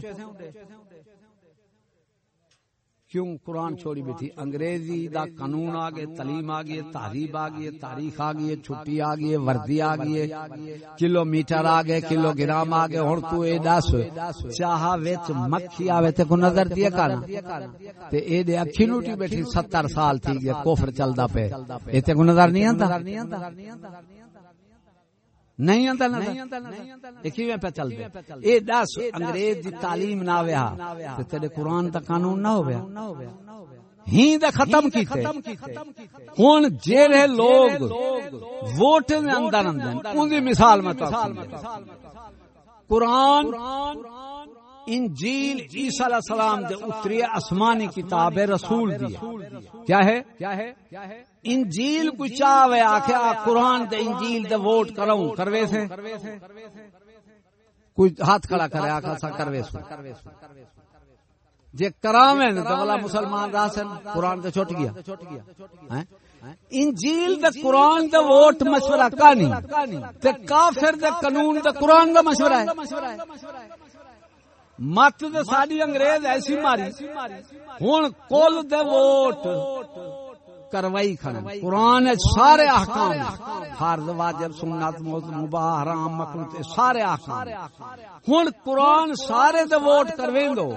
کیوں قرآن چھوڑی بیٹھی؟ انگریزی دا قانون آ گئے، تعلیم آ گئی، تہذیب آ گئی، تاریخ آ گئی، چھٹی آ گئی، وردی آ گئی کلو میٹر آ گئے کلو گرام آ گئے ہوں تو اے دس چاہ وچ مکھی آوے تے کو نظر دیا کنا تے اے دے اکھی نوٹی بیٹھی، ستر سال تھی گیا کفر چلدا پے، اے تے کو نظر نہیں آندا؟ نہیں پہ چل اے دس انگریز دی تعلیم نہ تے تیرے قرآن دا قانون نہ ہویا ہی دا ختم کیتے۔ ہن لوگ ووٹ دے اندر اندر دی مثال میں تو قرآن انجیل عیسی علیہ السلام دے اتری آسمانی کتاب رسول دی کیا ہے۔ کیا ہے؟ انجیل کو چاہے آخیا قرآن دے انجیل دے ووٹ کروں کروے سے؟ کوئی ہاتھ کھڑا کرے آخا سا کروے سو۔ جے کراویں تو بلا مسلمان راسن قرآن تے چھوٹ گیا۔ انجیل دے قرآن دے ووٹ مشورہ کا نہیں تے کافر دے قانون دے قرآن دا مشورہ ہے۔ مت دے ساری انگریز ایسی ماری ہن کل دے ووٹ کروائی کھڑا قرآن سارے احکام فرض واجب سنت مباح حرام مکروہ سارے احکام ہن قرآن سارے تے ووٹ کرویں دو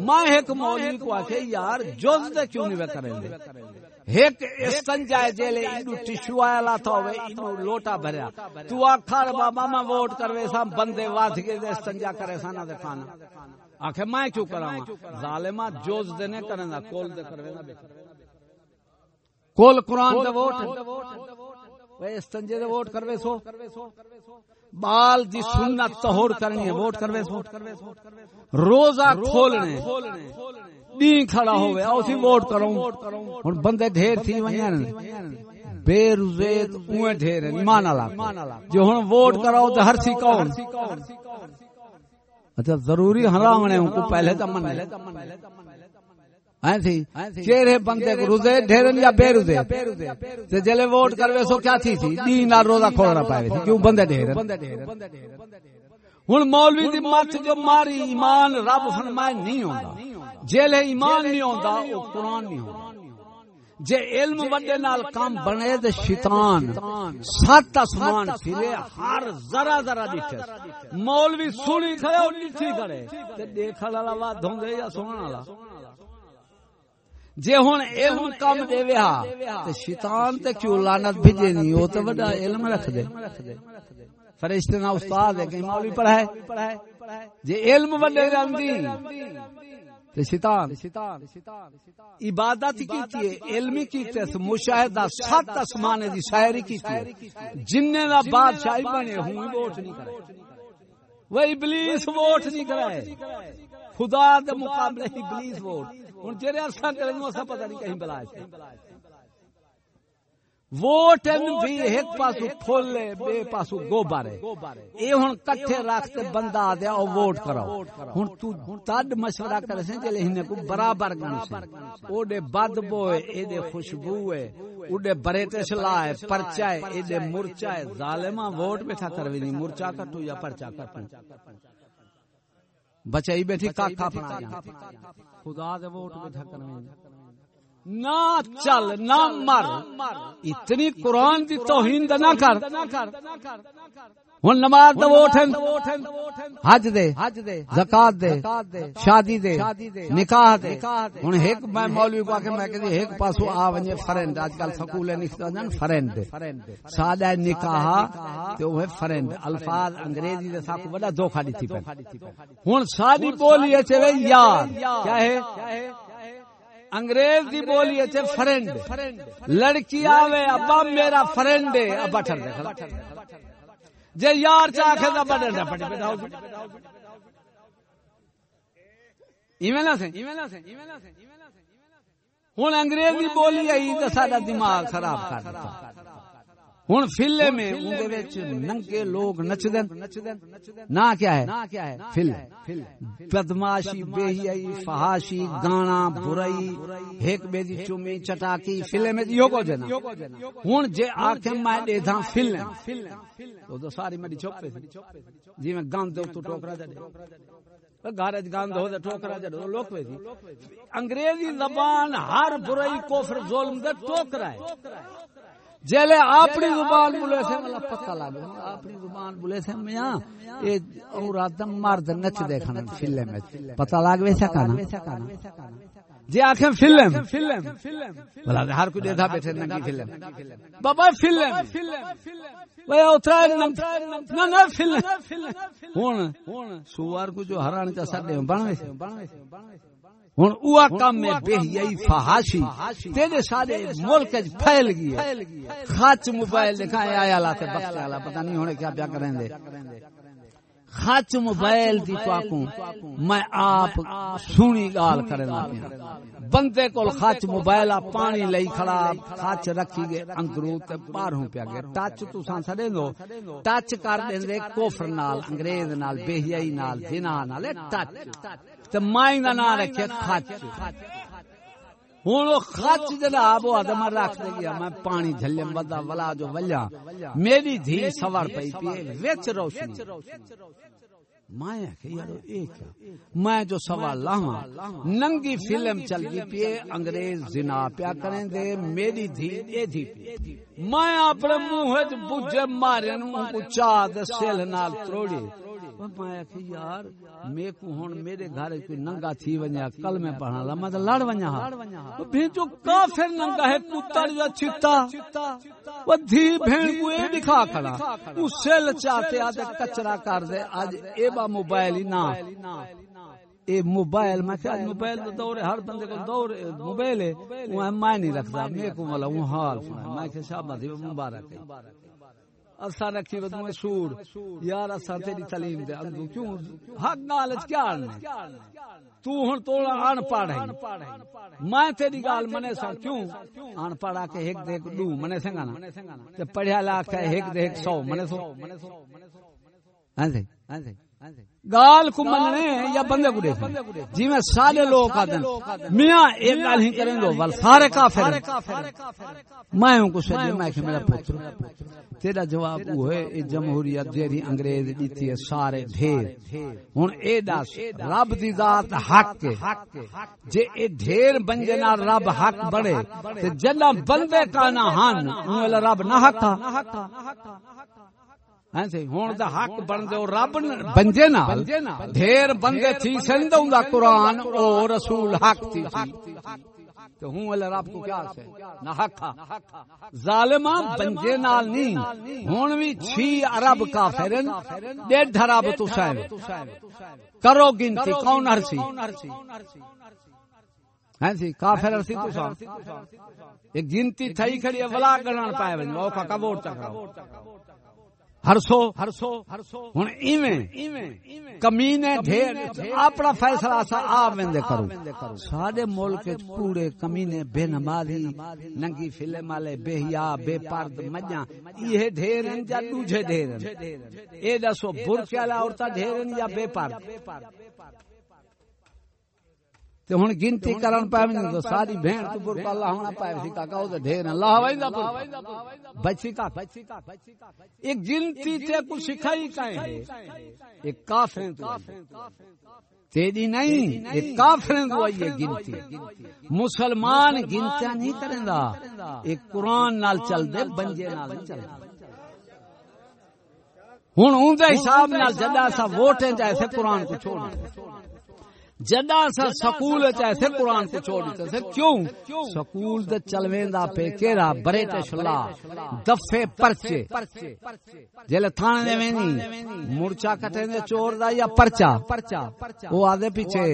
میں ایک مولوی کو آکھے یار جز دے کیوں نہیں کریں دے ایک استنجا جیلے اینو ٹشو آیا لاتا ہوئے اینو لوٹا بھریا تو آکھار بابا میں ووٹ کروے سا بندے وادھ دے استنجا کرے سا نہ دے کھانا آکھے میں کیوں کراں ظالمہ جوز دے کول دے نہ کول قرآن دے ووٹ۔ استنجے دے ووٹ۔ کروے سو۔ بال دی سنت طہور کرنی ہے ووٹ کروے سو۔ روزہ کھولنے کھڑا سی ووٹ کروں۔ ہن بندے ڈھیر تھی ونجن بے روزیت اوے ڈھیر ایمان والا۔ جو ہن ووٹ کراؤ تے ہر سی کون اچھا ضروری حرام نے کو پہلے تے من لے کیڑے بندے کو روزے ڈھیرن یا بے روزے۔ تے جلے ووٹ کروے سو کیا تھی؟ تھی دین نال روزہ کھولنا پائے تھی کیوں؟ بندے ڈھیر ہن مولوی دی مت جو ماری ایمان رب فرمائے نہیں ہوندا۔ جیلے ایمان نہیں ہوندا او قرآن نہیں ہوندا۔ جے علم وڈے نال کام بنے تے شیطان سات آسمان پھرے ہر ذرا ذرا ڈٹھے مولوی سنی کھڑے او ڈٹھی کھڑے۔ تے دیکھن والا وا دھوندے یا سنن والا؟ جے ہن علم کم دے ویا تے شیطان تے کیوں لعنت بھیجے نہیں؟ او تے بڑا علم رکھ دے فرشتے نا استاد ہے کہ مولوی پڑھائے جے علم وڈے رندی تے شیطان عبادت کیتی ہے علمی کیتے ہے مشاہدہ، سات اسمان دی شاعری کیتی ہے جننے دا بادشاہی بنے، ہوں ووٹ نہیں کرے وہ ابلیس ووٹ نہیں کرے خدا دے مقابلے ابلیس ووٹ۔ ہن جڑے اساں کرے نو اساں پتہ نہیں کہیں بلا ہے۔ ووٹ بھی ایک پاسو پھول بے پاسو گوبر ہے اے ہن کٹھے رکھ تے بندہ دیا او ووٹ کراؤ۔ ہن تو تد مشورہ کرے سے جلے ہنے کو برابر گن او دے بد بو ہے اے دے خوشبو ہے۔ او دے بریتے سلا ہے پرچا ہے اے دے مرچا ہے ظالما ووٹ بیٹھا کروی نہیں مرچا کٹو یا پرچا کٹو۔ بچائی بیٹھی کاکا پڑا خدا دے ووٹ بیٹھا کروی نہ چل، نہ مر۔ اتنی قرآن دی توہین نہ کر۔ ہوں نماز دے ووٹن حج دے، زکات دے، شادی دے، نکاح دے۔ ہوں ایک میں مولوی کو آخر میں کہ ایک پاسو آ ونجے، فرینڈ۔ اج کل سکول نکل فرینڈ سادہ نکاح تے وہ فرینڈ۔ الفاظ انگریزی دے ساکو بڑا دھوکھا دیتی پہ ہوں ساری بولی ہے یار۔ کیا ہے؟ انگریز دی بولی اچھے فرینڈ۔ لڑکی آوے، ابا میرا فرینڈ ہے۔ ابا ٹھر دے جے یار چاہ کے ابا ڈر دے پڑے بیٹھا ایویں نہ سے۔ ہن انگریز دی بولی آئی تے ساڈا دماغ خراب کر دیتا۔ ہوں فلم ننگے لوگ نچد نہ کیا ہے؟ فلم بدماشی بےحیائی فہاشی گانا برائی ایک بے دی چومی چٹاکی فلم یہ کو جنا۔ ہوں جے آخ میں دے تھا فلم تو ساری میری چپ جی میں گند تو ٹوکرا دے۔ گھر گند ہو ٹوکرا جڑو لوک پہ انگریزی زبان ہر برائی کوفر ظلم دے ٹوکرا ہے۔ جیلے اپنی زبان بولے سے ملا پتہ لگ اپنی زبان بولے سے میاں اے عورت مرد نچ دیکھنا فلم میں پتہ لگ ویسا کنا جی آخر فلم۔ بلا ہر کوئی دیکھا بیٹھے ننگی فلم۔ بابا فلم۔ ہوں سوار کو جو ہران چا سڈے بن ہوں اوا کام میں بہیائی فہاشی تیرے سارے ملک پھیل گئی خچ موبائل دکھائے آیا لاتے بخت والا پتہ نہیں ہونے کیا پیا کریں دے۔ خچ موبائل دی تو میں آپ سونی گال کرنا پیا۔ بندے کول خچ موبائل پانی لئی کھڑا خچ رکھی گئے انگرو تے باہروں پیا گئے۔ ٹچ تساں سڑے دو ٹچ کر دیندے کفر نال انگریز نال بہیائی نال زنا نال ٹچ۔ تے مائی دا نام رکھے خچ ہوں خچ جناب وہ آدم رکھ دے گیا، میں پانی جھلے بدا ولا جو ولیا میری دھی سوار پئی پی وچ روشنی۔ میں جو سوال لاوا ننگی فلم چل گئی پی انگریز زنا پیا کریں دے، میری دھی اے دھی پی میں اپنے منہ بجے مارے منہ کو چاہ دے سیل نال تروڑی یار، میں کو ہن میرے گھر کوئی ننگا تھی ونیا، کل میں پڑھا لا، میں لڑ ونیا ہاں۔ بھی جو کافر ننگا ہے، کتا یا چتا وہ دھی بھین کو اے دکھا کھڑا۔ او سیل چاہتے آ کچرا کر دے۔ اج اے با موبائل ہی نہ اے موبائل، میں کہ موبائل تو دور ہر بندے کو دور موبائل ہے۔ وہ میں نہیں رکھتا، میں کو ملا، وہ حال سنا۔ میں کہ شاباش جی، مبارک ہے۔ اسا رکھی ودو سوڑ یار اسا تیری تعلیم دے۔ اندو کیوں؟ حق نالج کیا تو ہن توڑا ان پڑھ ہے۔ میں تیری گال منے سا کیوں؟ ان پڑھا کے ایک دیکھ دو منے سنگا نا۔ تے پڑھیا لا کے ایک دیکھ سو منے سو۔ ہاں جی ہاں جی۔ گال کو مننے یا بندے کو دیکھنے؟ جی میں سارے لوگ آدھن۔ میاں ایک گال ہی کریں دو بل سارے کافر میں ہوں کو سجے میں کہ میرا پتر۔ تیرا جواب وہ ہے جمہوریت جیری انگریز دیتی ہے سارے ڈھیر۔ ہن اے دس رب دی ذات حق کے جے اے ڈھیر بن جنا رب حق بڑے تے جنا بندے کا نہ ہن اون رب نہ حق دا حق بن دے رب بنجے نال ڈھیر بندے تھی سندوں دا قرآن او رسول حق تھی۔ تو ہوں اللہ رب کو کیا سے؟ نہ حق ظالما بنجے نال نہیں۔ چھی عرب کافرن ڈیڑھ عرب تو کرو گنتی کون ہرسی؟ ہاں جی کافر ہرسی تو سا ایک گنتی تھئی کھڑی ہے ولا گنن پائے ون او کا ووٹ چکراؤ ہرسو ہرسو۔ ہوں ایویں کمینے ڈھیر اپنا فیصلہ سا آپ ویندے کرو۔ سارے ملک پورے کمینے بے نمازی ننگی فلم والے بے حیا بے پرد مجاں۔ یہ ڈھیر ہیں یا دوجے ڈھیر ہیں اے دسو برقع والا عورتاں ڈھیر ہیں یا بے پرد؟ تے ہن گنتی کرن پاویں تو ساری بہن تو برکا اللہ ہونا پائے سی کا او تے ڈھیر اللہ ویندا بچی کا ایک گنتی تے کو سکھائی کائیں ہے ایک کافر تو تیری نہیں ایک کافر تو ہے گنتی۔ مسلمان گنتیاں نہیں کریندا ایک قرآن نال چل دے بنجے نال چل ہن اون دے حساب نال جدا سا ووٹیں جیسے قرآن کو چھوڑ جدا سا سکول چاہے قرآن کو چھوڑ دیتے سے کیوں؟ سکول دے چلویں دا پہ کیرا بریٹ شلا دفے پرچے۔ جلے تھانے دے وینی مرچا کٹے دے چور دا یا پرچا؟ وہ آدھے پیچھے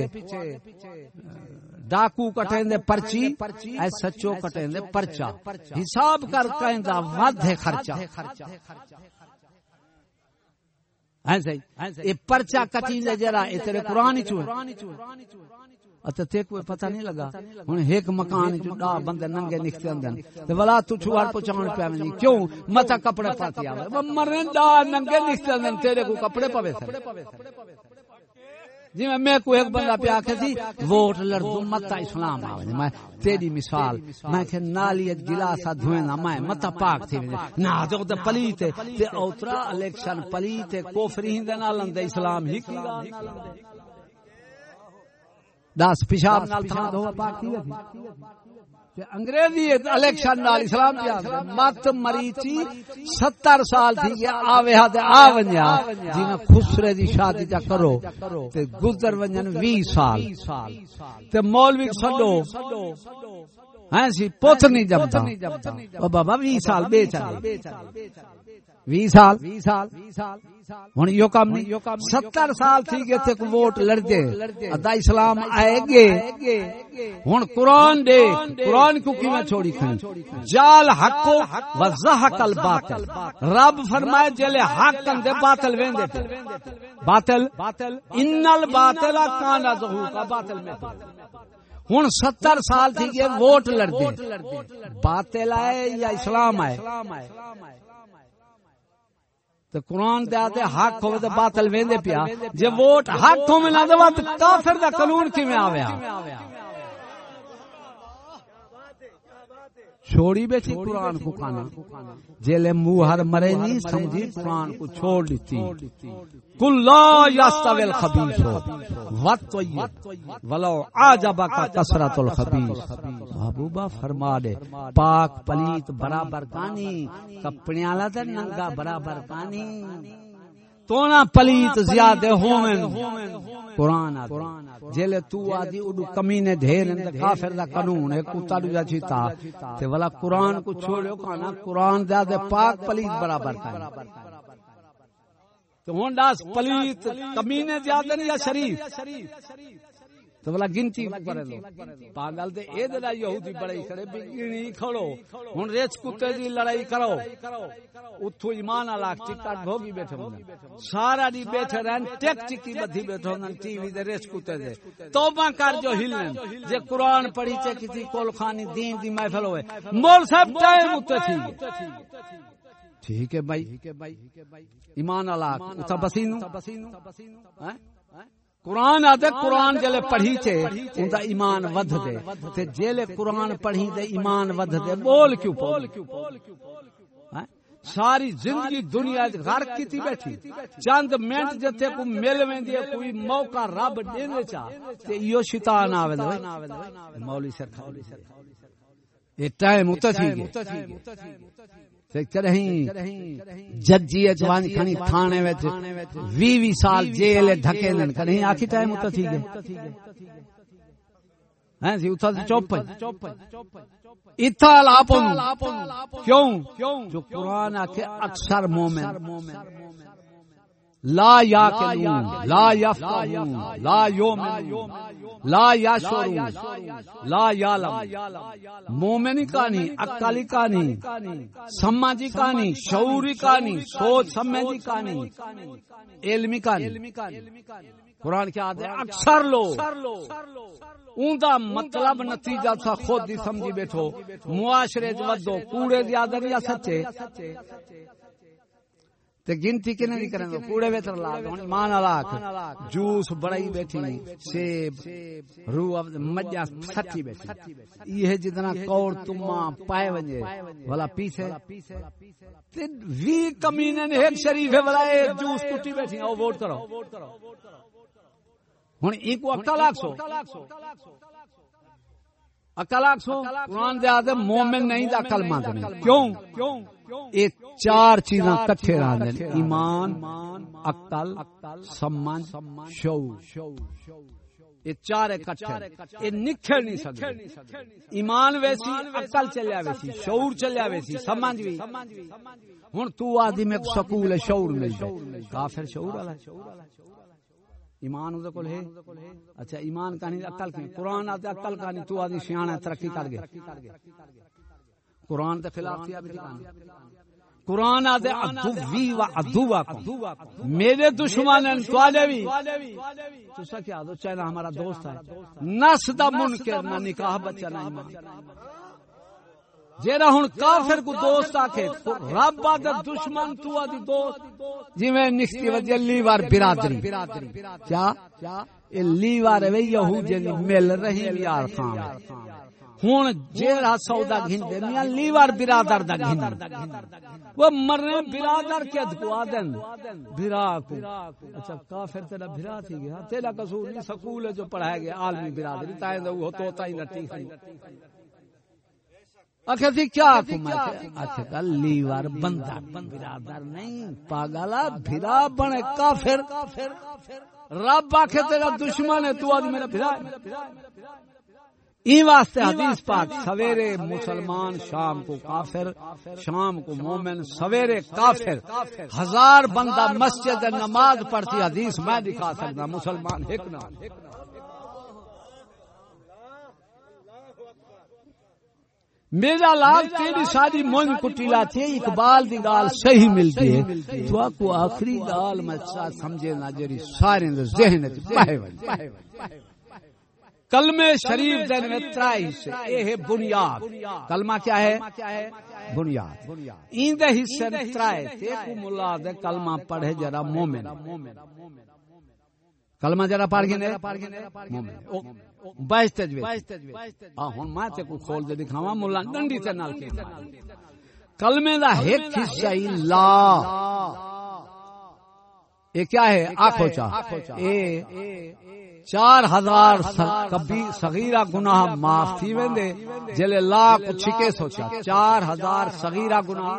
ڈاکو کٹیں دے پرچی اے سچو کٹیں دے پرچا۔ حساب کر کہیں دا ہے خرچہ پرچا کٹی جرا تیرے قرآن اچھا تے کوئی پتہ نہیں لگا۔ ہن ایک مکان جو ڈا بندے ننگے نکتے اندن۔ تے ولا تو چھوار پہنچاون پیا نہیں کیوں؟ متا کپڑے پاتی آوے۔ مرن ننگے نکتے اندن تیرے کو کپڑے پاوے سر جی میں کو ایک بندہ پیا کہ سی ووٹ لڑ دو متا اسلام آوے میں تیری مثال میں کہ نالیت گلاسا دھوئے نہ میں متا پاک تھی نہ جو تے پلیت تے اوترا الیکشن پلیت کوفری ہند نالند اسلام ہی کی دس پیشاب نال تھا دو پاک تھی انگریزی الیکشن نال اسلام دیا مت مری تھی 70 سال تھی گیا، آوے ہا تے آ ونجا۔ جن خسرے دی شادی جا کرو، تے گزر ونجن 20 سال۔ تے مولوی سڈو ہاں سی، پوت نہیں جمتا۔ او بابا 20 سال بے چلے وی سال۔ ہوں یہ کام نہیں ستر سال تھی گئے تھے ووٹ لڑتے۔ ادا اسلام آئے گے ہوں قرآن دے قرآن کو کی میں چھوڑی کھنی جال حق و زحق الباطل۔ رب فرمائے جلے حق دے باطل وین دے باطل ان الباطل کانا زہوکا باطل میں ہوں ستر سال تھی گئے ووٹ لڑتے۔ باطل آئے یا اسلام آئے۔ تو قرآن دے آتے حق ہوئے تو باطل ویندے پیا۔ جے ووٹ حق ہوئے نہ تو کافر دا قانون کی میں آویا چھوڑی بیٹھی قرآن کو کھانا۔ جیلے موہر مرے نہیں سمجھی قرآن کو چھوڑ لیتی کل لا یستوی الخبیث۔ والطیب ولو عجبک کثرت الخبیث۔ محبوبہ فرما دے۔ پاک پلیت برابر کانی کپڑے والا تے ننگا برابر کانی تونا پلیت زیادہ ہومن۔ قرآن جیلے تو آدھی اڈو کمینے ڈھیر اندر کافر دا قانون ہے کتا دو جا چیتا۔ تے والا قرآن کو چھوڑے کانا قرآن دے آدھے پاک پلیت برابر کانی تو ہون داس پلیت کمینے زیادہ نہیں یا شریف؟ تو بلا گنتی لو۔ پاگل اے دلا یہودی بڑے کھڑے کھڑو۔ ہن ریچ کتے دی لڑائی کرو۔ اتھو ایمان ٹکٹ بھوگی بیٹھے ہوں سارا دی بیٹھے رہن ٹیک ٹکی بدھی بیٹھے ہوں ٹی وی دے ریچ کتے دے۔ توبہ کر جو ہلن جے قرآن پڑھی تے کسی کول خانی دین دی محفل ہوئے۔ مول صاحب ٹائم اتے تھی۔ ٹھیک ہے بھائی۔ ایمان بسینو ہاں؟ قرآن آدھے قرآن جلے پڑھی چے اندہ ایمان ودھ دے۔ تے جلے قرآن پڑھی دے ایمان ودھ دے۔ بول کیوں بول ہاں؟ ساری زندگی دنیا غرق کیتی بیٹھی۔ چند منٹ جتے کو مل ویندی ہے کوئی موقع رب دینے چا تے ایو شیطان آوے دے مولوی سر یہ ٹائم اتا تھی ججی اچوان کھنی تھانے وچ وی وی سال جیل دھکے نن کہیں آکھی ٹائم اتا تھی گئے۔ ہیں اتا سے چوپ کیوں؟ جو قرآن آکھے اکثر مومن۔ لا یا لا یفقہون لا یومنون۔ لا یشعرون لا یعلم۔ مومنی کانی عقلی کانی سمجھی کانی شعوری کانی سوچ سمجھی کانی علمی کانی قرآن کیا آتے اکثر لوگ اوندا مطلب نتیجہ تھا خود ہی سمجھی بیٹھو۔ معاشرے ودو، کوڑے زیادہ یا سچے تے گنتی کنے نہیں کرن کوڑے ویتر لا مان لاکھ جوس بڑائی بیٹھی سیب روح مجا سٹھی بیٹھی۔ یہ جتنا کور تما پائے ونجے والا پیچھے تے وی کمینے نے ایک شریف والا جوس کٹی بیٹھی او ووٹ کرو۔ ہن ایکو اکل سو اکل سو قرآن دے آدم مومن نہیں دا کلمہ دے کیوں؟ یہ چار چیزاں کٹھے رہندے ایمان عقل سمن شعور۔ یہ چار کٹھے یہ نہیں سکتے۔ ایمان ویسی عقل چلیا ویسی شعور چلیا ویسی سمجھ بھی۔ ہن تو آدمی میں سکول شعور کافر شعور والا ایمان کول ہے؟ اچھا ایمان کہانی عقل کی قرآن آتے عقل کہانی تو آدمی سیاح ترقی کر گیا قرآن کے خلاف تھی ابھی قرآن آدھے ادوی و ادوا میرے دشمن ہیں توالے بھی تو سا کیا دو چاہنا ہمارا دوست ہے۔ نس دا منکر نہ نکاح بچہ نہ ایمان جیڑا ہن کافر کو دوست آکھے رب دا دشمن تو ادی دوست۔ جویں نکتی وجہ لیوار برادری۔ کیا؟ اے لیوار وی یہودی مل رہی یار خان ہوں جیڑا سودا گھن دے میاں لیوار برادر دا گھن وہ مرنے برادر کے دکوا دین۔ برا کو۔ اچھا کافر تیرا برا تھی گیا۔ تیرا قصور نہیں سکول جو پڑھایا گیا عالمی برادری۔ تائیں دے وہ توتا ہی نٹی کھڑی۔ اکھے تھی کیا کو میں اچھا کل لیوار بندہ برادر نہیں پاگلا بھرا بنے کافر۔ رب آکھے تیرا دشمن ہے تو آدھ میرا بھرا ہے۔ این واسطے حدیث پاک سویرے مسلمان شام کو کافر شام کو مومن سویرے کافر۔ ہزار بندہ مسجد نماز پڑھتی حدیث میں دکھا سکتا مسلمان ایک نہ میرا لال تیری ساری من کٹیلا تھے اقبال دی گال صحیح ملتی ہے۔ تو کو آخری گال میں سمجھے نہ جری سارے ذہن پائے کلمے شریف میں ترائی حصے اے ہے بنیاد۔ کلمہ کیا ہے؟ بنیاد۔ این دے حصے ترائی تے کو ملا دے کلمہ پڑھے جرا مومن۔ کلمہ جرا پڑھ گنے مومن۔ بائش تجویز ہن میں تے کو کھول دے دکھاواں مولا ڈنڈی تے نال کے۔ کلمے دا ایک حصہ۔ لا۔ یہ کیا ہے؟ آنکھو چاہ اے چار ہزار کبھی صغیرہ گناہ معاف تھی ویندے جلے لا کو چھکے سوچا۔ چار ہزار صغیرہ گناہ۔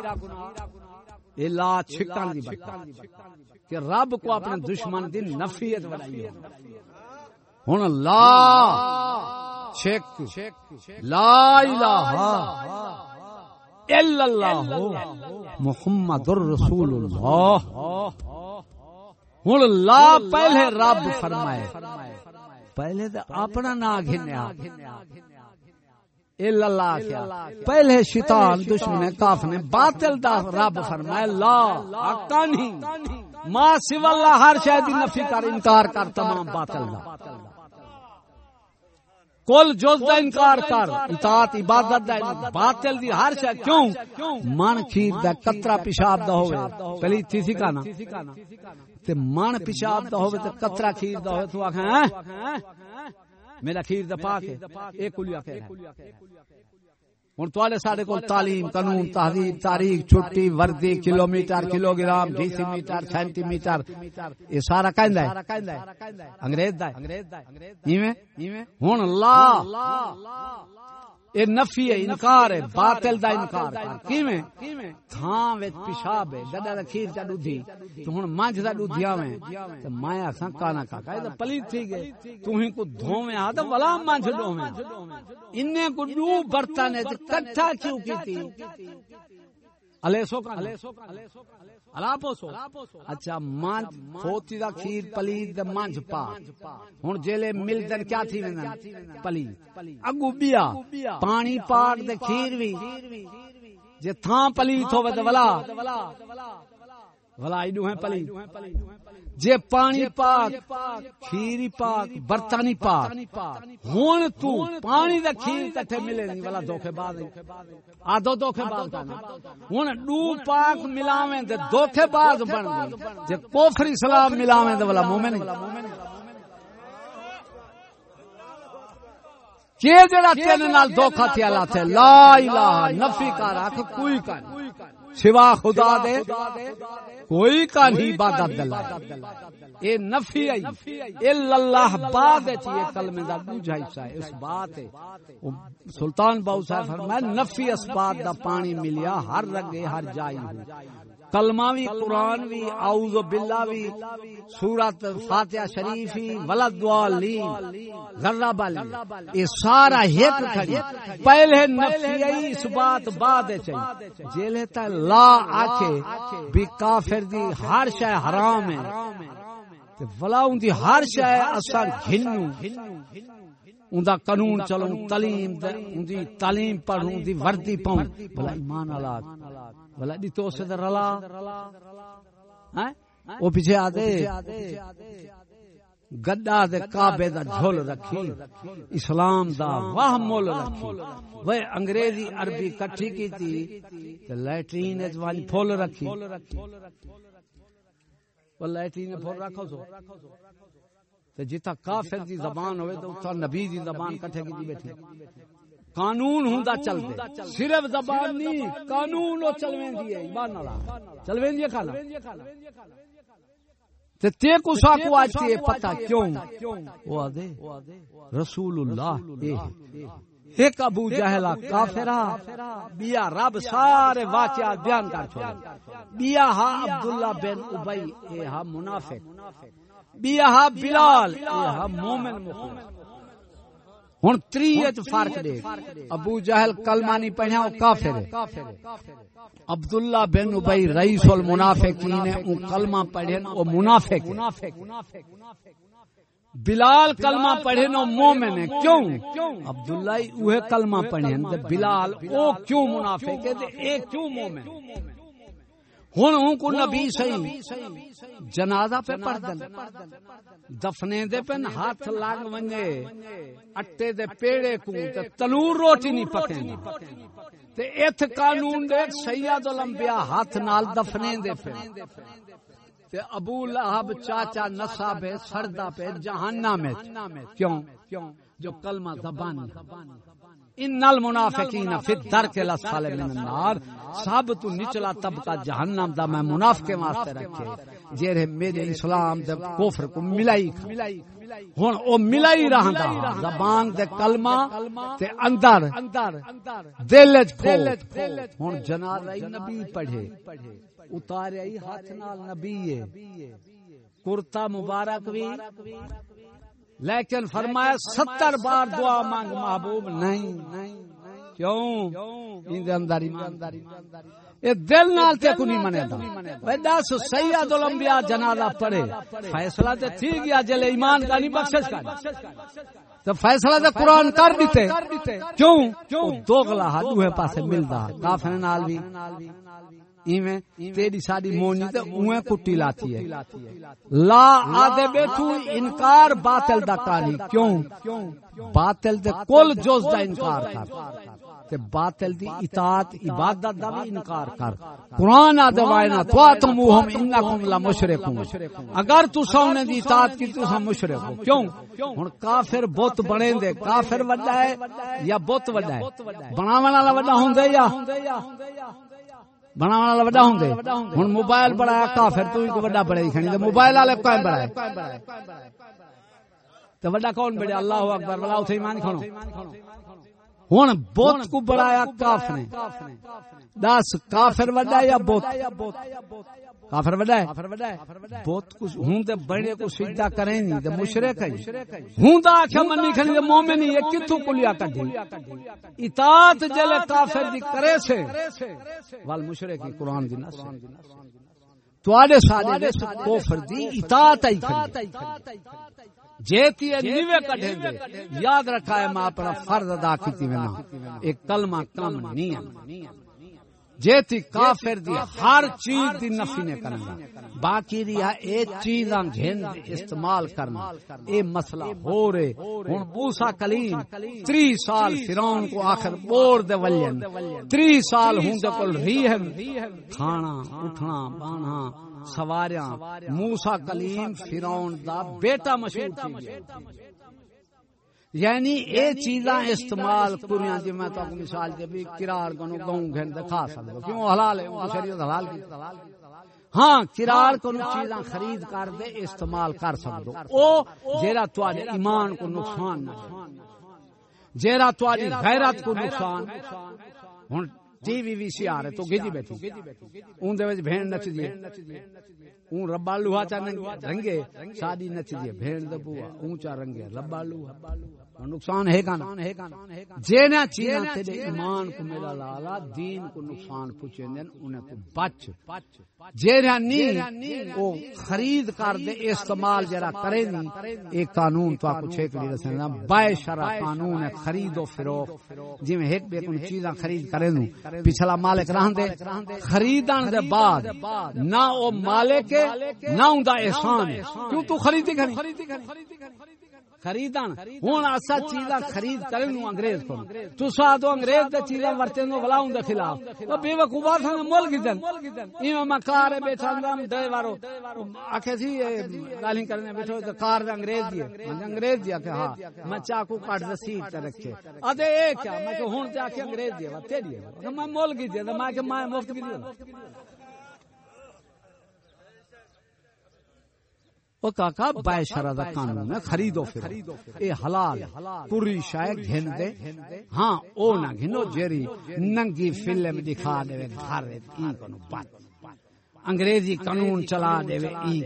یہ لا چھکن دی بتا کہ رب کو اپنے دشمن دی نفیت بنائی ہوں لا چھک۔ لا الہ الا اللہ محمد الرسول اللہ۔ ہوں لا پہلے رب فرمائے۔ پہلے تو اپنا نا گھنیا۔ اللہ کیا؟ پہلے شیطان دشمن کاف نے باطل دا رب فرمائے۔ لا حقا نہیں۔ ما سوا اللہ ہر شاید نفی کر انکار کر تمام باطل دا۔ کل جز دا انکار کر اطاعت عبادت دا باطل دی ہر شے کیوں؟ من کھیر دا قطرہ پیشاب دا ہوے پہلی تھی سی کانا تے من پیشاب دا ہوے تے قطرہ کھیر دا ہوے تو آکھاں ہاں؟ میرا کھیر دا پاک ہے اے کلیا کہ ہوں تے سارے کو تعلیم، قانون، تہذیب، تاریخ، چھٹی، وردی kilometre kilogram decimetre centimetre یہ سارا کہ انگریز ہوں لا اے نفی ہے انکار ہے باطل دا انکار کیویں؟ تھاں وچ پیشاب ہے گڈا دا کھیر چا دودھی تو ہن مانج دا دودھی آویں تے میں اساں کانا کا اے تے پلیت تھی گئے۔ تو ہی کو دھوویں آ تے ولا مانج دوویں اننے کو دو برتن ہے تے کٹھا کیوں کیتی؟ الیسو کا اچھا مانج دا کھیر، پلید دا مانج پا۔ ہن جیلے مل دن کیا تھی ویندن پلید۔ اگو بیا، پانی پاک دے کھیر وی۔ جے تھاں پلید ہوے تے ولا۔ جے پانی پاک کھیری پاک برتانی پاک۔ ہون تو پانی دا کھیر کٹھے ملے نہیں والا دھوکے باز آدھو دھوکے باز کانا ہون دو پاک ملاویں دے دھوکے باز بن گئی۔ جے کوفری سلام ملاویں دے والا مومن۔ کہ جڑا تین نال دھوکا تھی اللہ تھے لا الہ نفی کا رکھ کوئی کا سوا خدا دے کوئی کا نہیں عبادت دل اے نفی آئی۔ الا اللہ بعد وچ یہ کلمے دا دوجا حصہ ہے۔ اس بات ہے سلطان باو صاحب فرمایا نفی اسباب دا پانی ملیا، ہر رگے ہر جائی کلمہ وی قرآن وی اعوذ باللہ وی سورت فاتحہ شریف وی ولد دوالین ذرہ بالی یہ سارا ایک کھڑی۔ پہلے نفی ای اس بات بعد چاہیے۔ جیلے تا لا آکھے بھی کافر دی ہر شے حرام ہے۔ ولا ان دی ہر شے اساں گھنوں ان دا قانون چلوں تعلیم ان دی تعلیم پڑھوں دی وردی پاؤں۔ بھلا ایمان اللہ بلا ڈیتو سے رلا وہ پیچھے آدے گڈا دے کعبے دا جھول رکھی اسلام دا واہ مول رکھی وہ انگریزی عربی کٹھی کی تھی تے لیٹرین وچ والی پھول رکھی وہ لیٹرین پھول رکھو سو تے جتا کافر دی زبان ہوئے تو اتھا نبی دی زبان کٹھے کی دی بیٹھی قانون ہوندا چل دے۔ صرف زبان نہیں قانون او چلویں دی ہے ایمان نال چلویں دی کھانا تے تے کو سا کو آج تے پتہ کیوں؟ وہ دے رسول اللہ اے۔ ایک ابو جہلا کافرہ بیا رب سارے واقعات بیان کر چھوڑے۔ بیا ہا عبداللہ بن ابئی اے ہا منافق۔ بیا ہا بلال اے ہا مومن مخلص۔ ہوں تری فرق دے۔ ابو جہل کلمہ نہیں پڑھیا کافر ہے۔ عبداللہ بن ابئی رئیس المنافقین او کلمہ پڑھے او منافق بلال کلمہ پڑھے نو مومن ہے۔ کیوں؟ عبداللہ اوہ کلمہ پڑھے بلال او کیوں منافق ہے؟ اے کیوں مومن ہوں ان کو نبی صحیح جنازہ پہ پڑھ دن۔ دفنے دے پن ہاتھ لگ ونجے اٹے دے پیڑے کو تے تنور روٹی نہیں پکیں تے ایتھ قانون دے سید الانبیاء ہاتھ نال دفنے دے پہ تے ابو لہب چاچا نصاب سردا پہ جہنم میں کیوں؟ جو کلمہ زبانی ان المنافقین فی الدرک الاسفل من النار. سب تو نچلا طبقہ جہنم دا میں منافق واسطے رکھے جڑے میرے اسلام دے کفر کو ملائی ہن او ملائی رہندا زبان دے کلمہ تے اندر دل وچ کھول ہن جنازہ نبی پڑھے۔ اتارے ہاتھ نال نبی ہے۔ کرتا مبارک بھی لیکن فرمایا ستر بار دعا مانگ محبوب نہیں۔ کیوں؟ اندر دل نال تے کو نہیں منے دا؟ دس سید الانبیاء جنازہ پڑھے۔ فیصلہ تے تھی گیا جلے ایمان کا نہیں بخشش کا تو فیصلہ تے قرآن کر دیتے۔ کیوں؟ دوغلا ہا دوہے پاسے ملدا۔ کافر نال بھی۔ ایویں تیری ساری مونی تے اویں کٹی لاتی ہے لا آدے بیٹھو انکار باطل دا کاری کیوں باطل دے کل جز دا انکار کر تے باطل دی اطاعت عبادت دا بھی انکار کر قرآن آدے وائنا تواتموہم انکم لمشرکون اگر تو سونے دی اطاعت کی تو ہم مشرک ہو کیوں ہن کافر بت بنے دے کافر وڈا ہے یا بت وڈا ہے بناون والا وڈا ہوندا یا بنا والا وڈا ہوں ہوں موبائل بڑا کافر تو ایک وڈا بڑا کھڑی موبائل والے کون بڑا ہے۔ تو وڈا کون بڑا اللہ اکبر بلا اتھے ایمان کھڑو۔ ہوں بت کو بڑایا کافر نے دس کافر وڈا یا بت کافر وڈا ہے۔ بہت کچھ ہوں تے بڑے کو سجدہ کریں نہیں تے مشرک ہے ہوں تا آکھیا منی کھنی تے مومن یہ کتھوں کلیا کڈھی؟ اطاعت جلے کافر دی کرے سے۔ وال مشرک کی قرآن دی نص تواڈے ساڈے دے کفر دی اطاعت ای کھڑی جیتی نیوے کڈھیں دے یاد رکھا ہے میں اپنا فرض ادا کیتی میں ایک کلمہ کم نہیں ہے۔ جیتی کافر دی ہر چیز دی نفی نے کرنا۔ باقی دی ایک چیز گھن استعمال کرنا۔ اے مسئلہ ہو رہے۔ ہن موسی کلیم 3 سال فرعون کو آخر بور دے ولین۔ 3 سال ہوں دے کول ریح کھانا اٹھنا بانا سواریاں۔ موسی کلیم فرعون دا بیٹا مشہور تھی۔ گیا یعنی اے چیزاں استعمال کریاں جی میں تو مثال دے بھی کرار کنو گاؤں گھن دکھا سکتا کیوں حلال ہے وہ شریعت حلال کی ہاں کرار کو چیزاں خرید کر دے استعمال کر سکدو او جیرا تواڈے ایمان کو نقصان نہ جیرا تواڈی غیرت کو نقصان ہن ٹی وی وی سی آ رہے تو گدی بیٹھی اون دے وچ بہن نچ دی اون ربالو ہا چا رنگے ساڈی نچ دی بہن دے بوا اونچا رنگے نقصان ہے کا جینا چیزاں تیرے ایمان کو میرا لالا دین کو نقصان پوچھے دین انہیں کو بچ۔ جینا نہیں وہ خرید کر دے استعمال جرا کرے نہیں ایک قانون تو آپ کو چھیک لی رسے بائے شرع قانون ہے خرید و فروخت۔ جی میں ایک بے کن چیزاں خرید کرے دوں پچھلا مالک رہن دے۔ خریدان دے۔ بعد نہ وہ مالک نہ ان دا احسان کیوں تو خریدی خرید خریدن۔ ہوں اصا چیزاں خرید نو انگریز کو تو سا تو انگریز دے چیزاں ورتے نو بلاؤں دے خلاف۔ او بے وقوبا تھا مول گدن بیٹھا دے وارو۔ اکھے سی گالیں کرنے بیٹھو تے کار دے انگریز دی میں انگریز دی کہ ہاں۔ میں چاکو کاٹ دے سیٹ تے رکھے۔ اتے اے کیا؟ میں کہ ہن تے کہ انگریز دی تے میں مول گدن میں کہ میں مفت او کاکا بائے شرع دا قانون ہے خریدو اے حلال پوری شاید گھن دے۔ ہاں او نہ گھنو جیری ننگی فلم دکھا دے گھر بچ۔ انگریزی قانون چلا دے ای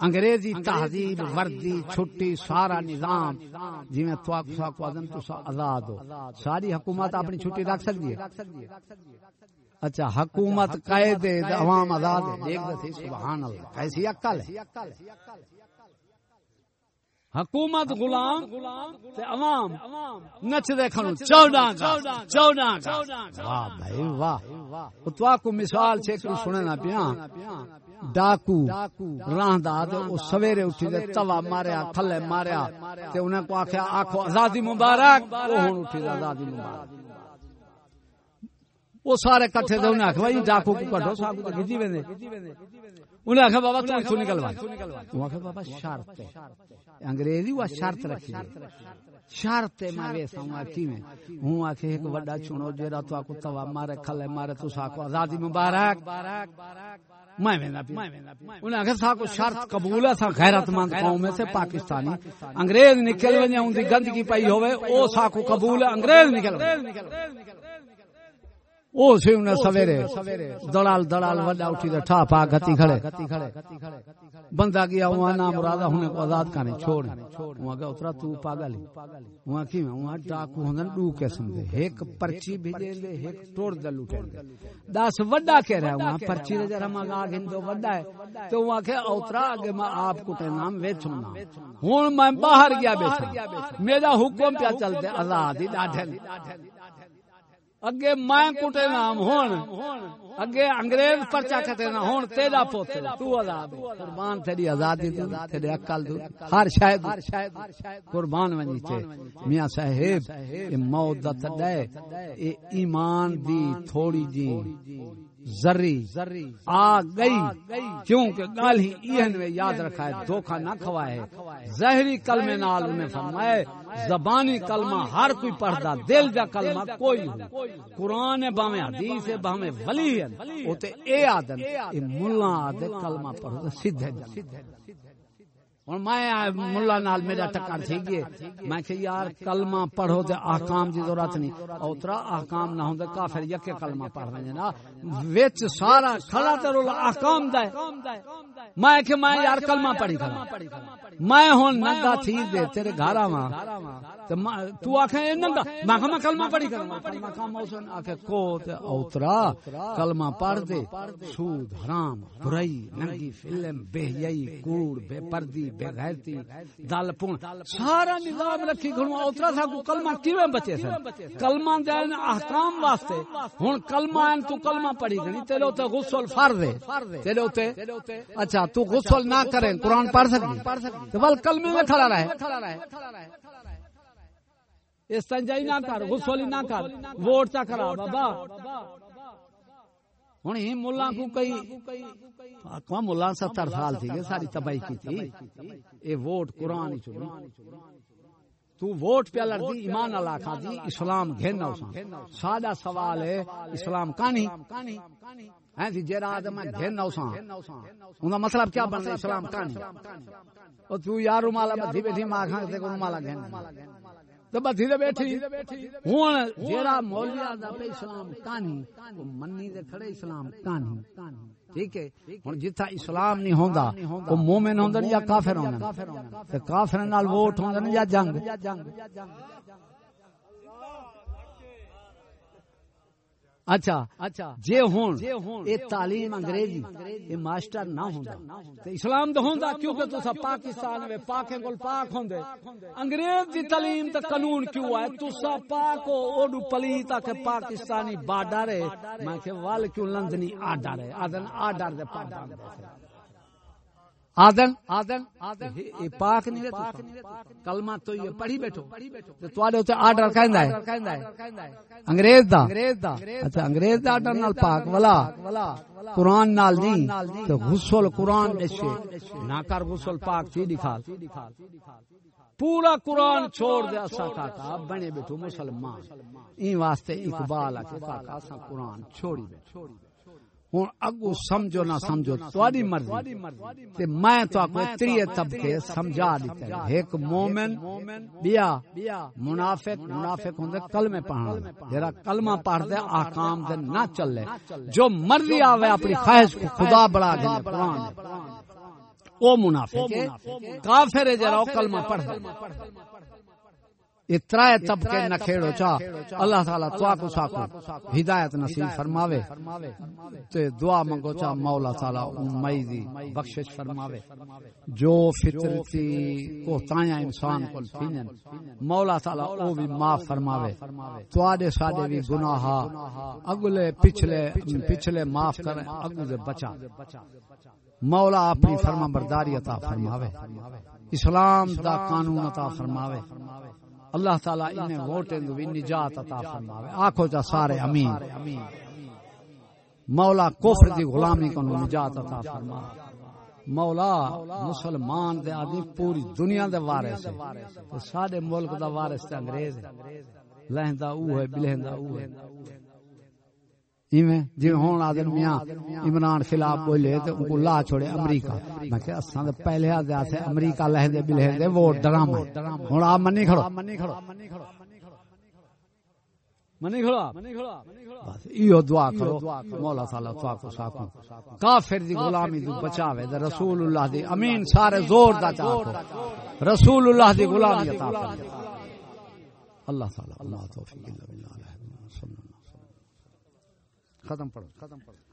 انگریزی تہذیب وردی چھٹی سارا نظام۔ جی میں تو کو آزاد ہو۔ ساری حکومت اپنی چھٹی رکھ سکتی ہے۔ اچھا حکومت قائدے عوام آزاد دیکھ دے سبحان اللہ کیسی عقل ہے۔ حکومت غلام تے عوام نچ دے کھنو واہ بھائی واہ تو کو مثال سنے نہ پیا ڈاکو تے او سویرے اٹھی تے توا ماریا تھلے ماریا تے انہاں کو آکھیا آکھو آزادی مبارک۔ او ہن اٹھی آزادی مبارک۔ وہ سارے کٹھے تھے انہیں آخر بھائی ڈاکو کو کٹو ساکو تو کھچی ویندے انہیں آخر بابا تو اتو نکلوا وہ آخر بابا شرط ہے انگریزی وہ شرط رکھی شرط ہے میں ویسا ہوں کی میں ہوں آخر ایک وڈا چنو جیرا تو آکو توا مارے کھلے مارے تو ساکو آزادی مبارک میں وینا پی انہیں آخر ساکو شرط قبول ہے سا غیرت مند قوم میں سے پاکستانی انگریز نکل ونجے ہوں دی گندگی پئی ہوئے او ساکو قبول ہے انگریز نکل او سی انہیں سویرے، دلال دلال وڈا اٹھی دے ٹھا پا گتی کھڑے۔ بندہ گیا وہاں نام مرادہ ہونے کو آزاد کرنے چھوڑ۔ وہاں گیا، اترا تو پاگل وہاں کی میں وہاں ڈاکو ہوندن دو قسم دے ایک پرچی بھیجے دے ایک ٹوڑ دے لوٹے دے۔ دس وڈا کہہ رہا وہاں پرچی دے جرہ مگا گھندو وڈا ہے۔ تو وہاں کہ اترا آگے میں آپ کو تے نام ویچوں نا۔ ہون میں باہر گیا بیٹھا۔ میرا حکم پیا چلتے آزادی ڈاڈھل اگے میں کٹے نام ہون، اگے انگریز پرچا کتے نہ ہون، تیرا پوت تو آزاد قربان تیری آزادی تو، تیرے عقل تو، ہر شاید قربان ونی تے۔ میاں صاحب اے موت دا تڈے اے ایمان دی تھوڑی جی۔ زری آ گئی۔ کیونکہ گال ہی ایہن میں یاد رکھا ہے دھوکہ نہ کھوائے۔ زہری کلمے نال انہیں فرمائے، زبانی کلمہ ہر کوئی پڑھدا، دل دا کلمہ کوئی ہو۔ قرآن باویں حدیث ہے باویں ولی ہے او تے اے آدم، اے ملا آدے کلمہ پڑھدا سیدھے ہوں میں ملا نال میرا ٹکر تھی گئے۔ میں کہ یار، کلمہ پڑھو تے احکام دی ضرورت نہیں۔ اوترا احکام نہ ہوندے کافر یکے کلمہ پڑھ رہے نا۔ وچ سارا کھڑا تے رول احکام دا میں کہ میں یار، کلمہ پڑھی کھڑا۔ میں ہن ننگا تھی دے، تیرے گھر آواں۔ تے تو آکھے ننگا۔ میں کہ میں کلمہ پڑھی کھڑا۔ مقام حسین آکھے، کو تے اوترا کلمہ پڑھ دے۔ سود حرام، برائی، ننگی فلم، بے حیائی، کوڑ، بے پردی بے غیرتی دل پون سارا نظام رکھی گھنو اترا تھا کو کلمہ کیویں بچے سن؟ کلمہ دین احکام واسطے۔ ہن کلمہ ان تو کلمہ پڑھی گنی تیرے تے غسل فرض ہے۔ تیرے تے اچھا تو غسل نہ کرے قرآن پڑھ سکتی تو بل کلمے میں کھڑا رہے۔ استنجائی نہ کر غسل نہ کر۔ ووٹ تا کرا بابا۔ ہوں ہی ملا کو کئی ملا ستر سال تھی ساری تباہی کی تھی۔ اے ووٹ قرآن چلو تو ووٹ پہ لڑتی ایمان اللہ کھا دی، اسلام گھن سادہ سوال ہے، اسلام کانی۔ ہیں جی جیرا آدم ہے گھن نوساں انہا مطلب کیا بنتا اسلام کانی۔ اور تو یار رومالا بدھی بیٹھی ماں کھاں سے کو رومالا گھن تو بدھی دے بیٹھی۔ ہوں جیرا مولوی آدھا پہ اسلام کانی وہ منی دے کھڑے اسلام کانی۔ ٹھیک ہے؟ ہن جتھا اسلام نہیں ہوندا او مومن یا کافر تے کافر نال ووٹ ہوندن یا جنگ؟ اچھا اچھا جے ہون اے تعلیم انگریزی اے ماسٹر نہ ہوندا۔ تے اسلام تے ہوندا کیونکہ تسا پاکستان وچ پاکے کول پاک ہوندے۔ انگریز دی تعلیم تے قانون کیوں ہے تسا پاک ہو اوڈو پلیت کہ پاکستانی بارڈر ہے میں کہ وال کیوں لندنی آڈر ہے آدن آڈر دے پابند آدن آدن اے پاک نہیں وے کلمہ تو یہ پڑھی بیٹھو۔ تے تواڈے اوتے آرڈر کہندا ہے۔ انگریز دا۔ اچھا انگریز دا آرڈر نال پاک ولا۔ قرآن نال نہیں تے غسل قرآن دسے نہ کر غسل پاک تھی دکھا پورا قرآن چھوڑ دے اسا کاکا۔ بنے بیٹھو مسلمان۔ این واسطے اقبال ہے کاکا اسا قرآن چھوڑی بیٹھو۔ ہوں اگو سمجھو نہ سمجھو تاری مرضی۔ تے میں تو کو تریے طبقے سمجھا دیتے ایک مومن بیا منافق منافق ہوندے کلمے پڑھنا جڑا کلمہ پڑھ دے احکام دے نہ چلے۔ جو مرضی آوے اپنی خواہش کو خدا بڑا دے قرآن۔ او منافق کافر ہے جڑا کلمہ پڑھ دے اترائے طبقے نہ کھیڑو چا اللہ تعالی تو کو ساکو ہدایت نصیب فرماوے۔ تے دعا منگو چا مولا تعالی امی دی بخشش فرماوے۔ جو فطرتی کو تایا انسان کول تھینن مولا تعالی او بھی معاف فرماوے۔ تو اڈے ساڈے بھی گناہ اگلے پچھلے پچھلے معاف کرے اگو دے بچا۔ مولا اپنی فرما برداری عطا فرماوے۔ اسلام دا قانون عطا فرماوے۔ اللہ تعالیٰ انہیں ووٹیں دو نجات عطا فرماوے۔ آنکھو جا سارے امین۔ مولا کفر دی غلامی کو نجات عطا فرماوے۔ مولا مسلمان دے آدمی پوری دنیا دے وارث ہے۔ سارے ملک دا وارث تے انگریز ہے۔ لہندا او ہے، بلہندا او ہے۔ جی ہوں آدھے میاں عمران خلاف بولے تو ان کو لا چھوڑے امریکہ۔ میں کہ اساں دے پہلے آدھے آتے امریکہ لہدے بلہدے ووٹ ڈرامہ ہوں آپ منی کھڑو۔ منی کھڑو منی کھڑو بس ایو دعا کرو، مولا تعالی کو ساکو کافر دی غلامی تو بچاوے تے رسول اللہ دی امین سارے زور دا چاہو رسول اللہ دی غلامی عطا اللہ تعالی اللہ توفیق اللہ ختم پڑھو ختم پڑھو۔